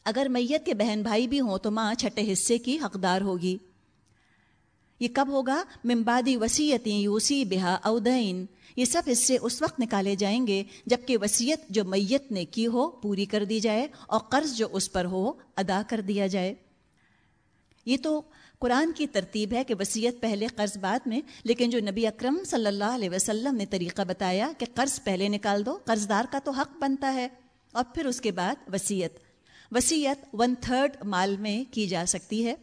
اگر میت کے بہن بھائی بھی ہوں تو ماں چھٹے حصے کی حقدار ہوگی۔ یہ کب ہوگا؟ ممبادی وسیعتیں یوسی بہا اودین یہ سب حصے اس وقت نکالے جائیں گے جبکہ وسیعت جو میت نے کی ہو پوری کر دی جائے اور قرض جو اس پر ہو ادا کر دیا جائے۔ یہ تو قرآن کی ترتیب ہے کہ وصیت پہلے قرض بعد میں، لیکن جو نبی اکرم صلی اللہ علیہ وسلم نے طریقہ بتایا کہ قرض پہلے نکال دو قرض دار کا تو حق بنتا ہے، اور پھر اس کے بعد وصیت۔ وصیت ون تھرڈ مال میں کی جا سکتی ہے،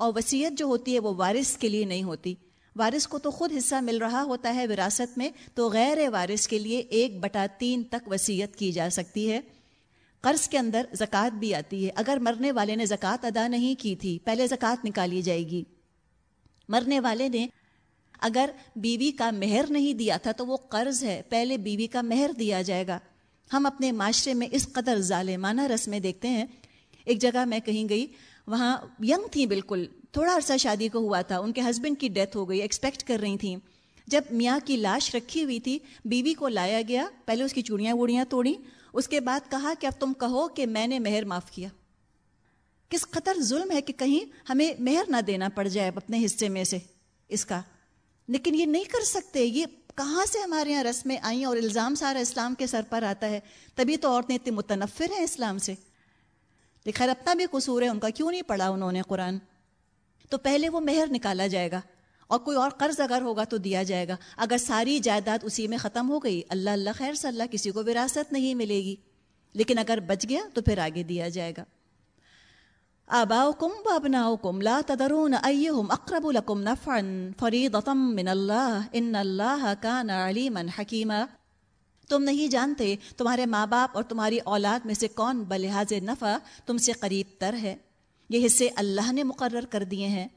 اور وصیت جو ہوتی ہے وہ وارث کے لیے نہیں ہوتی۔ وارث کو تو خود حصہ مل رہا ہوتا ہے وراثت میں، تو غیر وارث کے لیے ایک بٹا تین تک وصیت کی جا سکتی ہے۔ قرض کے اندر زکوٰۃ بھی آتی ہے۔ اگر مرنے والے نے زکوٰۃ ادا نہیں کی تھی، پہلے زکوٰۃ نکالی جائے گی۔ مرنے والے نے اگر بیوی کا مہر نہیں دیا تھا تو وہ قرض ہے۔ پہلے بیوی کا مہر دیا جائے گا۔ ہم اپنے معاشرے میں اس قدر ظالمانہ رسمیں دیکھتے ہیں۔ ایک جگہ میں کہیں گئی، وہاں ینگ تھیں بالکل۔ تھوڑا عرصہ شادی کو ہوا تھا، ان کے ہسبینڈ کی ڈیتھ ہو گئی ایکسپیکٹ کر رہی تھیں۔ جب میاں کی لاش رکھی ہوئی تھی، بیوی کو لایا گیا، پہلے اس کی چوڑیاں ووڑیاں توڑی اس کے بعد کہا کہ اب تم کہو کہ میں نے مہر معاف کیا۔ کس قطر ظلم ہے کہ کہیں ہمیں مہر نہ دینا پڑ جائے اپنے حصے میں سے۔ اس کا۔ لیکن یہ نہیں کر سکتے، یہ کہاں سے ہمارے یہاں رسمیں آئیں اور الزام سارا اسلام کے سر پر آتا ہے؟ تبھی تو عورتیں اتنی متنفر ہیں اسلام سے۔ خیر، اپنا بھی قصور ہے، ان کا کیوں نہیں پڑھا انہوں نے قرآن؟ تو پہلے وہ مہر نکالا جائے گا۔ اور کوئی اور قرض اگر ہوگا تو دیا جائے گا۔ اگر ساری جائیداد اسی میں ختم ہو گئی، اللہ اللہ خیر صلی اللہ کسی کو وراثت نہیں ملے گی۔ لیکن اگر بچ گیا تو پھر آگے دیا جائے گا۔ آباؤكم وأبناؤكم لا تدرون أيهم أقرب لكم نفعا فريضة من الله إن الله كان عليما حكيما تم نہیں جانتے تمہارے ماں باپ اور تمہاری اولاد میں سے کون بلحاظ نفع تم سے قریب تر ہے۔ یہ حصے اللہ نے مقرر کر دیے ہیں۔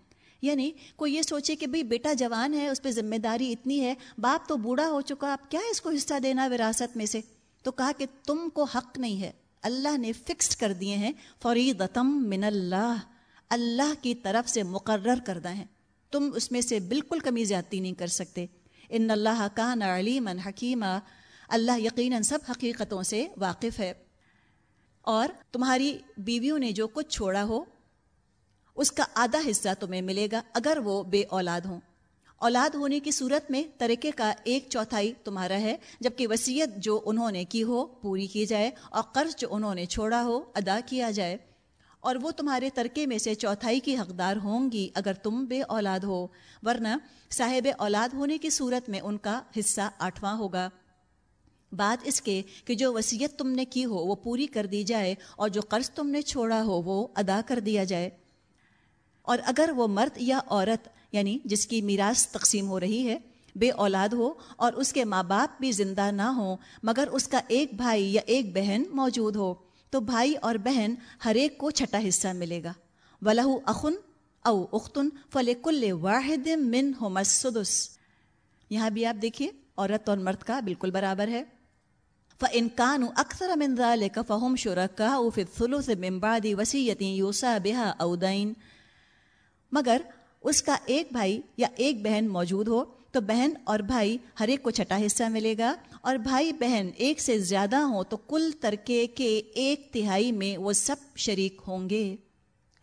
یعنی کوئی یہ سوچے کہ بھئی بیٹا جوان ہے، اس پہ ذمہ داری اتنی ہے، باپ تو بوڑھا ہو چکا، اب کیا اس کو حصہ دینا وراثت میں سے؟ تو کہا کہ تم کو حق نہیں ہے۔ اللہ نے فکسڈ کر دیے ہیں فریدتم من اللہ۔ اللہ کی طرف سے مقرر کردہ ہیں۔ تم اس میں سے بالکل کمی زیادتی نہیں کر سکتے۔ ان اللہ کان علیم حکیمہ اللہ یقیناً سب حقیقتوں سے واقف ہے۔ اور تمہاری بیویوں نے جو کچھ چھوڑا ہو اس کا آدھا حصہ تمہیں ملے گا اگر وہ بے اولاد ہوں۔ اولاد ہونے کی صورت میں طریقے کا ایک چوتھائی تمہارا ہے، جبکہ وصیت جو انہوں نے کی ہو پوری کی جائے اور قرض جو انہوں نے چھوڑا ہو ادا کیا جائے۔ اور وہ تمہارے ترکے میں سے چوتھائی کی حقدار ہوں گی اگر تم بے اولاد ہو، ورنہ صاحب اولاد ہونے کی صورت میں ان کا حصہ آٹھواں ہوگا۔ بات اس کے کہ جو وصیت تم نے کی ہو وہ پوری کر دی جائے اور جو قرض تم نے چھوڑا ہو وہ ادا کر دیا جائے۔ اور اگر وہ مرد یا عورت یعنی جس کی میراث تقسیم ہو رہی ہے، بے اولاد ہو اور اس کے ماں باپ بھی زندہ نہ ہوں، مگر اس کا ایک بھائی یا ایک بہن موجود ہو، تو بھائی اور بہن ہر ایک کو چھٹا حصہ ملے گا۔ ولہ اخن او اختن فل کل واحد من ہو یہاں بھی آپ دیکھیے، عورت اور مرد کا بالکل برابر ہے۔ فَإِن اکثر من ذلك فهم شركاء في الثلث من بعد وصیت یوسا بها او دین مگر اس کا ایک بھائی یا ایک بہن موجود ہو تو بہن اور بھائی ہر ایک کو چھٹا حصہ ملے گا اور بھائی بہن ایک سے زیادہ ہوں تو کل ترکے کے ایک تہائی میں وہ سب شریک ہوں گے۔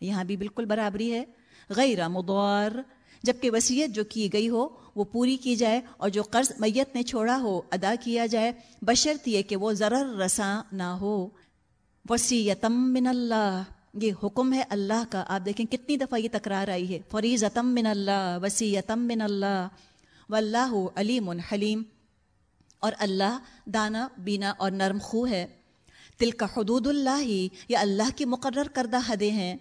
یہاں بھی بالکل برابری ہے۔ غیر مدور جبکہ وصیت جو کی گئی ہو وہ پوری کی جائے اور جو قرض میت نے چھوڑا ہو ادا کیا جائے بشرط یہ کہ وہ ضرر رساں نہ ہو۔ وسیعتم من اللہ۔ یہ حکم ہے اللہ کا۔ آپ دیکھیں کتنی دفعہ یہ تکرار آئی ہے۔ فریض من اللہ وسیعتم من اللہ۔ و اللہ علیم حلیم۔ اور اللہ دانا، بینا اور نرم خو ہے۔ تل کا حدود اللہ ہی یہ اللہ کی مقرر کردہ حدیں ہیں۔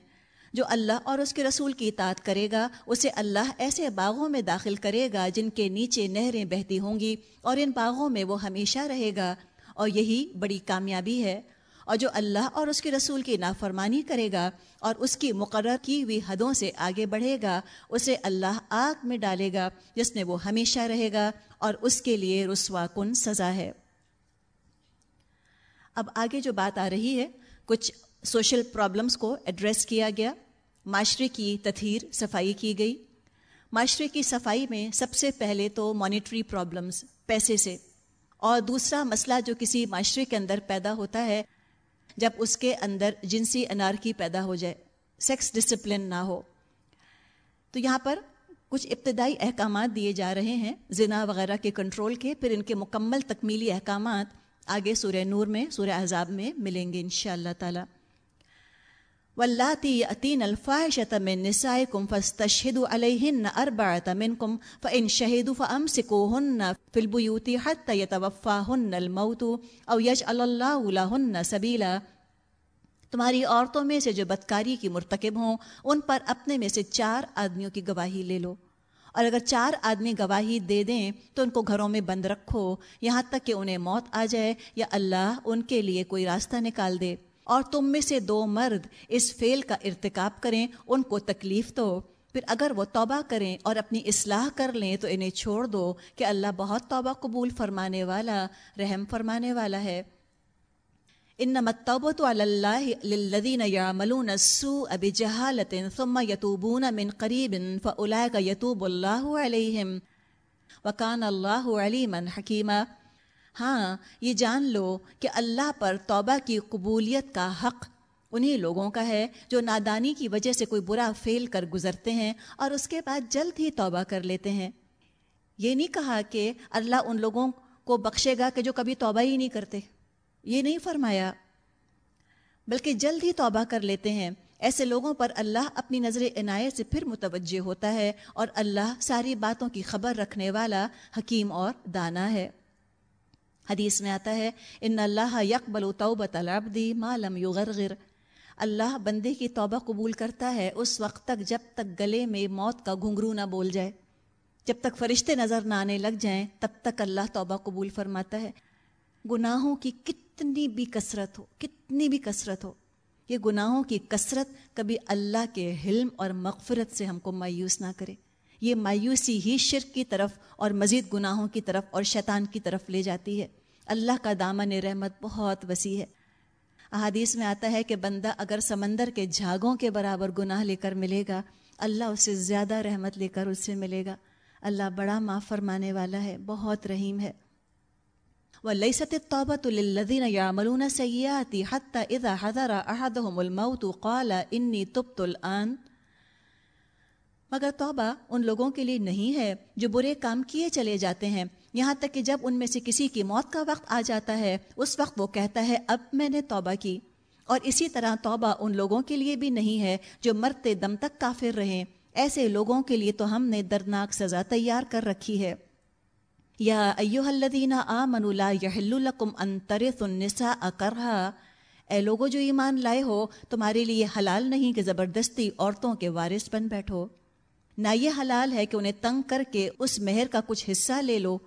جو اللہ اور اس کے رسول کی اطاعت کرے گا، اسے اللہ ایسے باغوں میں داخل کرے گا جن کے نیچے نہریں بہتی ہوں گی، اور ان باغوں میں وہ ہمیشہ رہے گا۔ اور یہی بڑی کامیابی ہے۔ اور جو اللہ اور اس کے رسول کی نافرمانی کرے گا اور اس کی مقرر کی ہوئی حدوں سے آگے بڑھے گا، اسے اللہ آگ میں ڈالے گا، جس میں وہ ہمیشہ رہے گا اور اس کے لیے رسوا کن سزا ہے۔ اب آگے جو بات آ رہی ہے، کچھ سوشل پرابلمس کو ایڈریس کیا گیا۔ معاشرے کی تطہیر صفائی کی گئی۔ معاشرے کی صفائی میں سب سے پہلے تو مانیٹری پرابلمس پیسے سے۔ اور دوسرا مسئلہ جو کسی معاشرے کے اندر پیدا ہوتا ہے جب اس کے اندر جنسی انارکی پیدا ہو جائے سیکس ڈسپلن نہ ہو۔ تو یہاں پر کچھ ابتدائی احکامات دیے جا رہے ہیں، زنا وغیرہ کے کنٹرول کے، پھر ان کے مکمل تکمیلی احکامات آگے سورہ نور میں، سورہ احزاب میں ملیں گے ان شاء اللہ تعالیٰ۔ ولاتی عطین الفاحشت من نسائکم فاستشہدوا علیہن اربعت منکم فان شہدوا فامسکوہن فی البیوت حتی یتوفاہن الموت او یجعل اللہ لہن سبیلا تمہاری عورتوں میں سے جو بدکاری کی مرتکب ہوں، ان پر اپنے میں سے چار آدمیوں کی گواہی لے لو۔ اور اگر چار آدمی گواہی دے دیں، تو ان کو گھروں میں بند رکھو، یہاں تک کہ انہیں موت آ جائے یا اللہ ان کے لیے کوئی راستہ نکال دے۔ اور تم میں سے دو مرد اس فعل کا ارتکاب کریں، ان کو تکلیف دو۔ پھر اگر وہ توبہ کریں اور اپنی اصلاح کر لیں، تو انہیں چھوڑ دو کہ اللہ بہت توبہ قبول فرمانے والا، رحم فرمانے والا ہے۔ انما التوبة على الله للذين يعملون السوء بجهالة ثم يتوبون من قريب فأولئك يتوب الله عليهم وكان الله عليما حكيما ہاں یہ جان لو کہ اللہ پر توبہ کی قبولیت کا حق انہی لوگوں کا ہے جو نادانی کی وجہ سے کوئی برا فیل کر گزرتے ہیں اور اس کے بعد جلد ہی توبہ کر لیتے ہیں۔ یہ نہیں کہا کہ اللہ ان لوگوں کو بخشے گا کہ جو کبھی توبہ ہی نہیں کرتے۔ یہ نہیں فرمایا، بلکہ جلد ہی توبہ کر لیتے ہیں۔ ایسے لوگوں پر اللہ اپنی نظر عنایت سے پھر متوجہ ہوتا ہے اور اللہ ساری باتوں کی خبر رکھنے والا حکیم اور دانا ہے۔ حدیث میں آتا ہے، ان اللہ یکبل توبت العبد ما لم یغرغر. اللہ بندے کی توبہ قبول کرتا ہے اس وقت تک جب تک گلے میں موت کا گھنگرو نہ بول جائے۔ جب تک فرشتے نظر نہ آنے لگ جائیں، تب تک اللہ توبہ قبول فرماتا ہے۔ گناہوں کی کتنی بھی کثرت ہو، کتنی بھی کثرت ہو، یہ گناہوں کی کثرت کبھی اللہ کے حلم اور مغفرت سے ہم کو مایوس نہ کرے۔ یہ مایوسی ہی شرک کی طرف اور مزید گناہوں کی طرف اور شیطان کی طرف لے جاتی ہے۔ اللہ کا دامن رحمت بہت وسیع ہے۔ احادیث میں آتا ہے کہ بندہ اگر سمندر کے جھاگوں کے برابر گناہ لے کر ملے گا، اللہ اس سے زیادہ رحمت لے کر اس سے ملے گا۔ اللہ بڑا معاف فرمانے والا ہے، بہت رحیم ہے۔ وَلَيْسَتِ الطَّوْبَةُ لِلَّذِينَ يَعْمَلُونَ سَيِّئَاتِ حَتَّى إِذَا حَضَرَ أَحَدَهُمُ الْمَوْتُ قَالَ إِنِّي تُبْتُ الْآنِ مگر توبہ ان لوگوں کے لیے نہیں ہے جو برے کام کیے چلے جاتے ہیں۔ یہاں تک کہ جب ان میں سے کسی کی موت کا وقت آ جاتا ہے، اس وقت وہ کہتا ہے، اب میں نے توبہ کی۔ اور اسی طرح توبہ ان لوگوں کے لیے بھی نہیں ہے جو مرتے دم تک کافر رہیں۔ ایسے لوگوں کے لیے تو ہم نے دردناک سزا تیار کر رکھی ہے۔ یا ایوہ الذین آمنوا لا یحل لکم ان ترث النساء کرہا۔ اے لوگوں جو ایمان لائے ہو، تمہارے لیے حلال نہیں کہ زبردستی عورتوں کے وارث بن بیٹھو۔ نہ یہ حلال ہے کہ انہیں تنگ کر کے اس مہر کا کچھ حصہ لے لو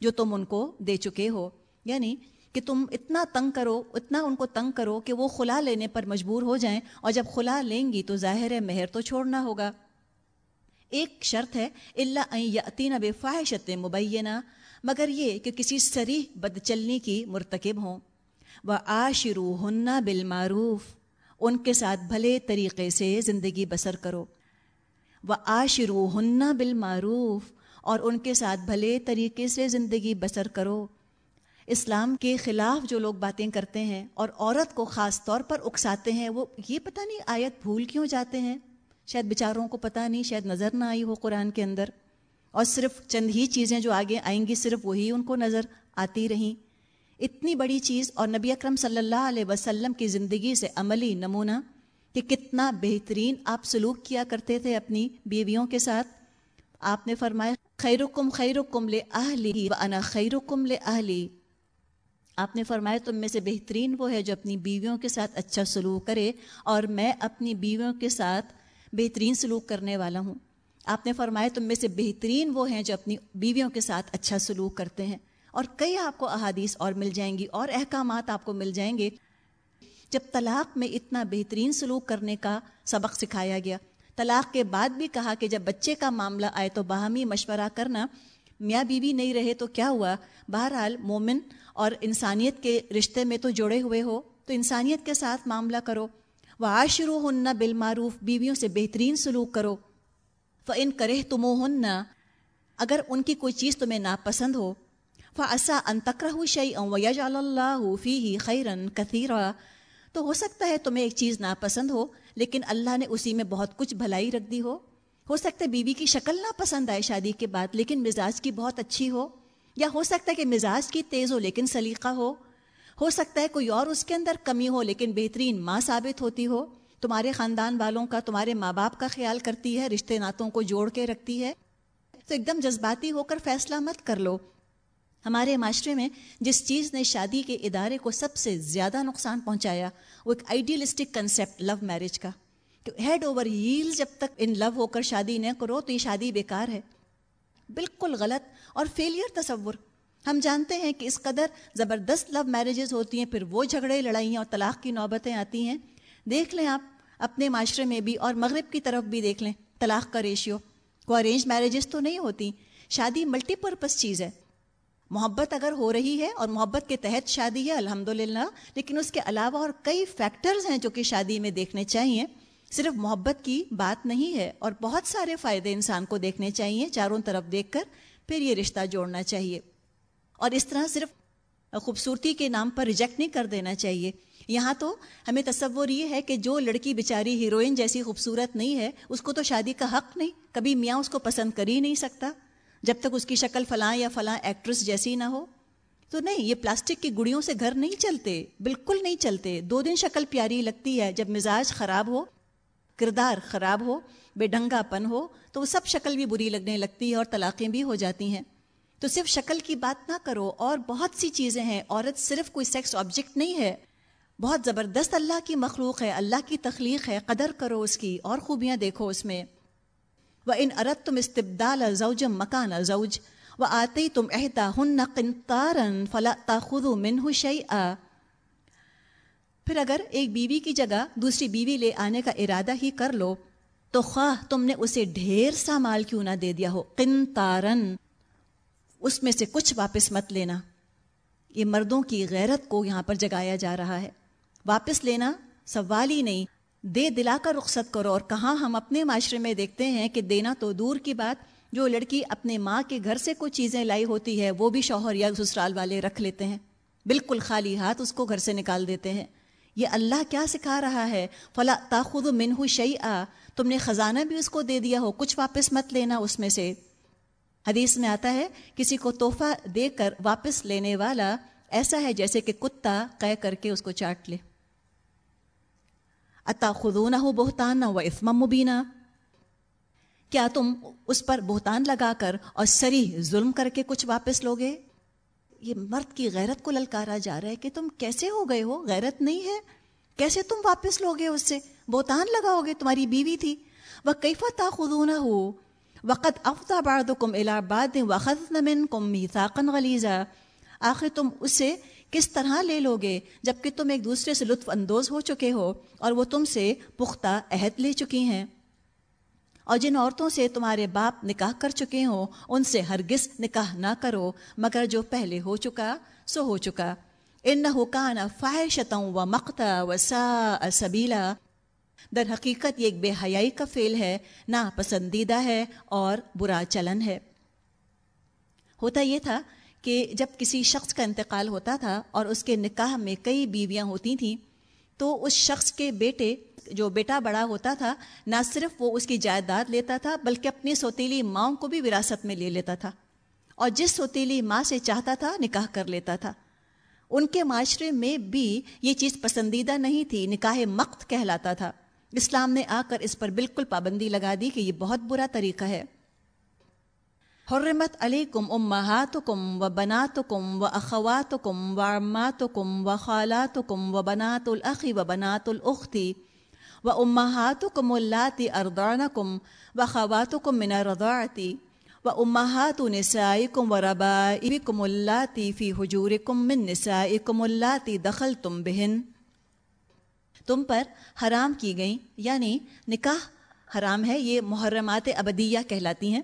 جو تم ان کو دے چکے ہو۔ یعنی کہ تم اتنا تنگ کرو، اتنا ان کو تنگ کرو کہ وہ خلا لینے پر مجبور ہو جائیں اور جب خلا لیں گی تو ظاہر ہے مہر تو چھوڑنا ہوگا۔ ایک شرط ہے اللہ یتین بے فواہشت مبینہ، مگر یہ کہ کسی سریح بد چلنی کی مرتکب ہوں۔ وہ آشرو ہننا بالمعروف، ان کے ساتھ بھلے طریقے سے زندگی بسر کرو۔ وہ آشرو ہننا بالمعروف اور ان کے ساتھ بھلے طریقے سے زندگی بسر کرو۔ اسلام کے خلاف جو لوگ باتیں کرتے ہیں اور عورت کو خاص طور پر اکساتے ہیں، وہ یہ پتہ نہیں آیت بھول کیوں جاتے ہیں؟ شاید بیچاروں کو پتہ نہیں، شاید نظر نہ آئی ہو قرآن کے اندر۔ اور صرف چند ہی چیزیں جو آگے آئیں گی، صرف وہی ان کو نظر آتی رہیں۔ اتنی بڑی چیز اور نبی اکرم صلی اللہ علیہ وسلم کی زندگی سے عملی نمونہ کہ کتنا بہترین آپ سلوک کیا کرتے تھے اپنی بیویوں کے ساتھ؟ آپ نے فرمایا، خیرکم خیرکم لے اہلی و انا خیرکم لے اہلی آپ نے فرمایا، تم میں سے بہترین وہ ہے جو اپنی بیویوں کے ساتھ اچھا سلوک کرے اور میں اپنی بیویوں کے ساتھ بہترین سلوک کرنے والا ہوں۔ آپ نے فرمایا، تم میں سے بہترین وہ ہیں جو اپنی بیویوں کے ساتھ اچھا سلوک کرتے ہیں۔ اور کئی آپ کو احادیث اور مل جائیں گی اور احکامات آپ کو مل جائیں گے۔ جب طلاق میں اتنا بہترین سلوک کرنے کا سبق سکھایا گیا۔ طلاق کے بعد بھی کہا کہ جب بچے کا معاملہ آئے تو باہمی مشورہ کرنا، میاں بیوی نہیں رہے تو کیا ہوا؟ بہرحال مومن اور انسانیت کے رشتے میں تو جڑے ہوئے ہو، تو انسانیت کے ساتھ معاملہ کرو۔ وہ آشرو ہننا بالمعروف، بیویوں سے بہترین سلوک کرو۔ ف ان کرے تم ہننا اگر ان کی کوئی چیز تمہیں ناپسند ہو فسا ان تکرہ شعی ویج اللہ فی خیرن کثیرہ تو ہو سکتا ہے تمہیں ایک چیز ناپسند ہو، لیکن اللہ نے اسی میں بہت کچھ بھلائی رکھ دی ہو۔ ہو سکتا ہے بیوی کی شکل نہ پسند آئے شادی کے بعد، لیکن مزاج کی بہت اچھی ہو۔ یا ہو سکتا ہے کہ مزاج کی تیز ہو لیکن سلیقہ ہو۔ ہو سکتا ہے کوئی اور اس کے اندر کمی ہو لیکن بہترین ماں ثابت ہوتی ہو۔ تمہارے خاندان والوں کا، تمہارے ماں باپ کا خیال کرتی ہے، رشتے ناتوں کو جوڑ کے رکھتی ہے۔ تو ایک دم جذباتی ہو کر فیصلہ مت کر لو۔ ہمارے معاشرے میں جس چیز نے شادی کے ادارے کو سب سے زیادہ نقصان پہنچایا، وہ ایک آئیڈیلسٹک کنسیپٹ لو میرج کا۔ کہ ہیڈ اوور ہیل جب تک ان لو ہو کر شادی نہ کرو تو یہ شادی بیکار ہے۔ بالکل غلط اور فیلئر تصور۔ ہم جانتے ہیں کہ اس قدر زبردست لو میرجز ہوتی ہیں، پھر وہ جھگڑے، لڑائیاں اور طلاق کی نوبتیں آتی ہیں۔ دیکھ لیں آپ اپنے معاشرے میں بھی اور مغرب کی طرف بھی دیکھ لیں، طلاق کا ریشیو۔ کو ارینج میرجز تو نہیں ہوتی، شادی ملٹی پرپز چیز ہے۔ محبت اگر ہو رہی ہے اور محبت کے تحت شادی ہے الحمد لیکن اس کے علاوہ اور کئی فیکٹرز ہیں جو کہ شادی میں دیکھنے چاہیے۔ صرف محبت کی بات نہیں ہے اور بہت سارے فائدے انسان کو دیکھنے چاہیے، چاروں طرف دیکھ کر پھر یہ رشتہ جوڑنا چاہیے۔ اور اس طرح صرف خوبصورتی کے نام پر ریجیکٹ نہیں کر دینا چاہیے۔ یہاں تو ہمیں تصور یہ ہے کہ جو لڑکی بیچاری ہیروئن جیسی خوبصورت نہیں ہے، اس کو تو شادی کا حق نہیں، کبھی میاں اس کو پسند کر ہی نہیں سکتا۔ جب تک اس کی شکل فلاں یا فلاں ایکٹریس جیسی نہ ہو، تو نہیں، یہ پلاسٹک کی گڑیوں سے گھر نہیں چلتے، بالکل نہیں چلتے۔ دو دن شکل پیاری لگتی ہے، جب مزاج خراب ہو، کردار خراب ہو، بے ڈھنگا پن ہو، تو وہ سب شکل بھی بری لگنے لگتی ہے اور طلاقیں بھی ہو جاتی ہیں۔ تو صرف شکل کی بات نہ کرو، اور بہت سی چیزیں ہیں۔ عورت صرف کوئی سیکس آبجیکٹ نہیں ہے۔ بہت زبردست اللہ کی مخلوق ہے، اللہ کی تخلیق ہے، قدر کرو اس کی، اور خوبیاں دیکھو اس میں۔ وہ ان ارت تم استبدال زوجم مکان زوج و آتے تم اہدا ہن قنتارن فلا تاخذ منہ شیئا پھر اگر ایک بیوی کی جگہ دوسری بیوی لے آنے کا ارادہ ہی کر لو، تو خواہ تم نے اسے ڈھیر سا مال کیوں نہ دے دیا ہو قنتارن اس میں سے کچھ واپس مت لینا۔ یہ مردوں کی غیرت کو یہاں پر جگایا جا رہا ہے۔ واپس لینا سوال ہی نہیں۔ دے دلا کر رخصت کرو اور کہاں ہم اپنے معاشرے میں دیکھتے ہیں کہ دینا تو دور کی بات، جو لڑکی اپنے ماں کے گھر سے کوئی چیزیں لائی ہوتی ہے، وہ بھی شوہر یا سسرال والے رکھ لیتے ہیں۔ بالکل خالی ہاتھ اس کو گھر سے نکال دیتے ہیں۔ یہ اللہ کیا سکھا رہا ہے؟ فلا تاخذ منہ شعی آ تم نے خزانہ بھی اس کو دے دیا ہو، کچھ واپس مت لینا اس میں سے۔ حدیث میں آتا ہے، کسی کو تحفہ دے کر واپس لینے والا ایسا ہے جیسے کہ کتا قے کر کے اس کو چاٹ لے۔ اتا خدون ہو بہتان نہ وہ مبینہ کیا تم اس پر بہتان لگا کر اور سری ظلم کر کے کچھ واپس لوگے؟ یہ مرد کی غیرت کو للکارا جا رہا ہے کہ تم کیسے ہو گئے ہو؟ غیرت نہیں ہے۔ کیسے تم واپس لوگے اس سے؟ بہتان لگاؤ گے تمہاری بیوی تھی۔ وہ کیفا تا خدون ہو وقت افتا باد کم الاباد وقت نمن کم میساقن غلیزہ آخر تم اسے کس طرح لے لو گے جبکہ تم ایک دوسرے سے لطف اندوز ہو چکے ہو اور وہ تم سے پختہ عہد لے چکی ہیں۔ اور جن عورتوں سے تمہارے باپ نکاح کر چکے ہوں، ان سے ہرگز نکاح نہ کرو، مگر جو پہلے ہو چکا، سو ہو چکا۔ ان نہ حکان فائشتوں و مقتا و سا سبیلا۔ در حقیقت یہ ایک بے حیائی کا فعل ہے نہ پسندیدہ ہے اور برا چلن ہے۔ ہوتا یہ تھا کہ جب کسی شخص کا انتقال ہوتا تھا اور اس کے نکاح میں کئی بیویاں ہوتی تھیں، تو اس شخص کے بیٹے، جو بیٹا بڑا ہوتا تھا، نہ صرف وہ اس کی جائیداد لیتا تھا، بلکہ اپنی سوتیلی ماؤں کو بھی وراثت میں لے لیتا تھا اور جس سوتیلی ماں سے چاہتا تھا، نکاح کر لیتا تھا۔ ان کے معاشرے میں بھی یہ چیز پسندیدہ نہیں تھی، نکاح مقت کہلاتا تھا۔ اسلام نے آ کر اس پر بالکل پابندی لگا دی کہ یہ بہت برا طریقہ ہے۔ حرمت علیکم امہاتکم و بناتکم و اخواتکم و عماتکم و خالاتکم و بنات الاخی و بنات الاختی و امہاتکم اللاتی اردعنکم و خواتکم من رضاعتی و امہات نسائکم و ربائبکم اللاتی فی حجورکم من نسائکم اللاتی دخلتم بہن تم پر حرام کی گئیں یعنی نکاح حرام ہے، یہ محرمات ابدیہ کہلاتی ہیں۔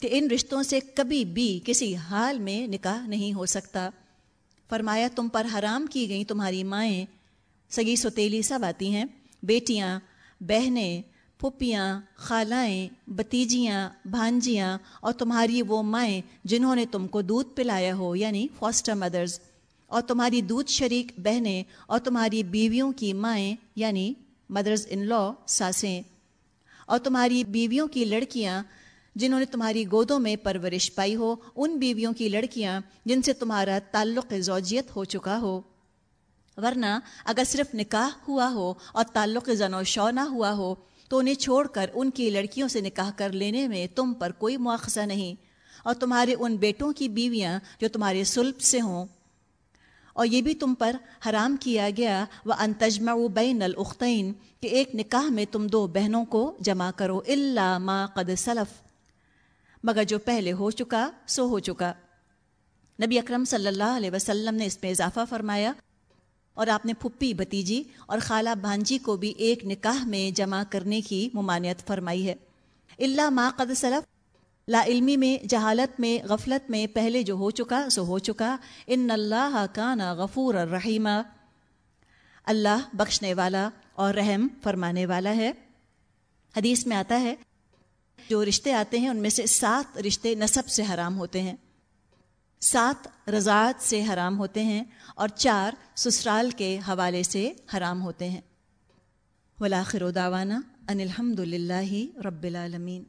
کہ ان رشتوں سے کبھی بھی کسی حال میں نکاح نہیں ہو سکتا۔ فرمایا، تم پر حرام کی گئیں تمہاری مائیں۔ سگی ستیلی سب آتی ہیں۔ بیٹیاں، بہنیں، پھپھیاں، خالائیں بتیجیاں بھانجیاں، اور تمہاری وہ مائیں جنہوں نے تم کو دودھ پلایا ہو یعنی فاسٹر مدرز۔ اور تمہاری دودھ شریک بہنیں اور تمہاری بیویوں کی مائیں یعنی مدرز ان لا ساسیں اور تمہاری بیویوں کی لڑکیاں جنہوں نے تمہاری گودوں میں پرورش پائی ہو، ان بیویوں کی لڑکیاں جن سے تمہارا تعلق زوجیت ہو چکا ہو۔ ورنہ اگر صرف نکاح ہوا ہو اور تعلق زن و شو نہ ہوا ہو، تو انہیں چھوڑ کر ان کی لڑکیوں سے نکاح کر لینے میں تم پر کوئی مواخذہ نہیں۔ اور تمہارے ان بیٹوں کی بیویاں جو تمہارے سلب سے ہوں۔ اور یہ بھی تم پر حرام کیا گیا وہ انتجمع بین الختین کہ ایک نکاح میں تم دو بہنوں کو جمع کرو اللہ ما قد سلف۔ مگر جو پہلے ہو چکا سو ہو چکا۔ نبی اکرم صلی اللہ علیہ وسلم نے اس میں اضافہ فرمایا اور آپ نے پھپھی بھتیجی اور خالہ بھانجی کو بھی ایک نکاح میں جمع کرنے کی ممانعت فرمائی ہے۔ اللہ ما قد سلف، لا علمی میں، جہالت میں، غفلت میں پہلے جو ہو چکا سو ہو چکا۔ ان اللہ کانا غفور الرحیم۔ اللہ بخشنے والا اور رحم فرمانے والا ہے۔ حدیث میں آتا ہے جو رشتے آتے ہیں ان میں سے سات رشتے نصب سے حرام ہوتے ہیں۔ سات رضاعت سے حرام ہوتے ہیں اور چار سسرال کے حوالے سے حرام ہوتے ہیں۔ ولاخر داوانہ ان الحمد للہ رب العالمین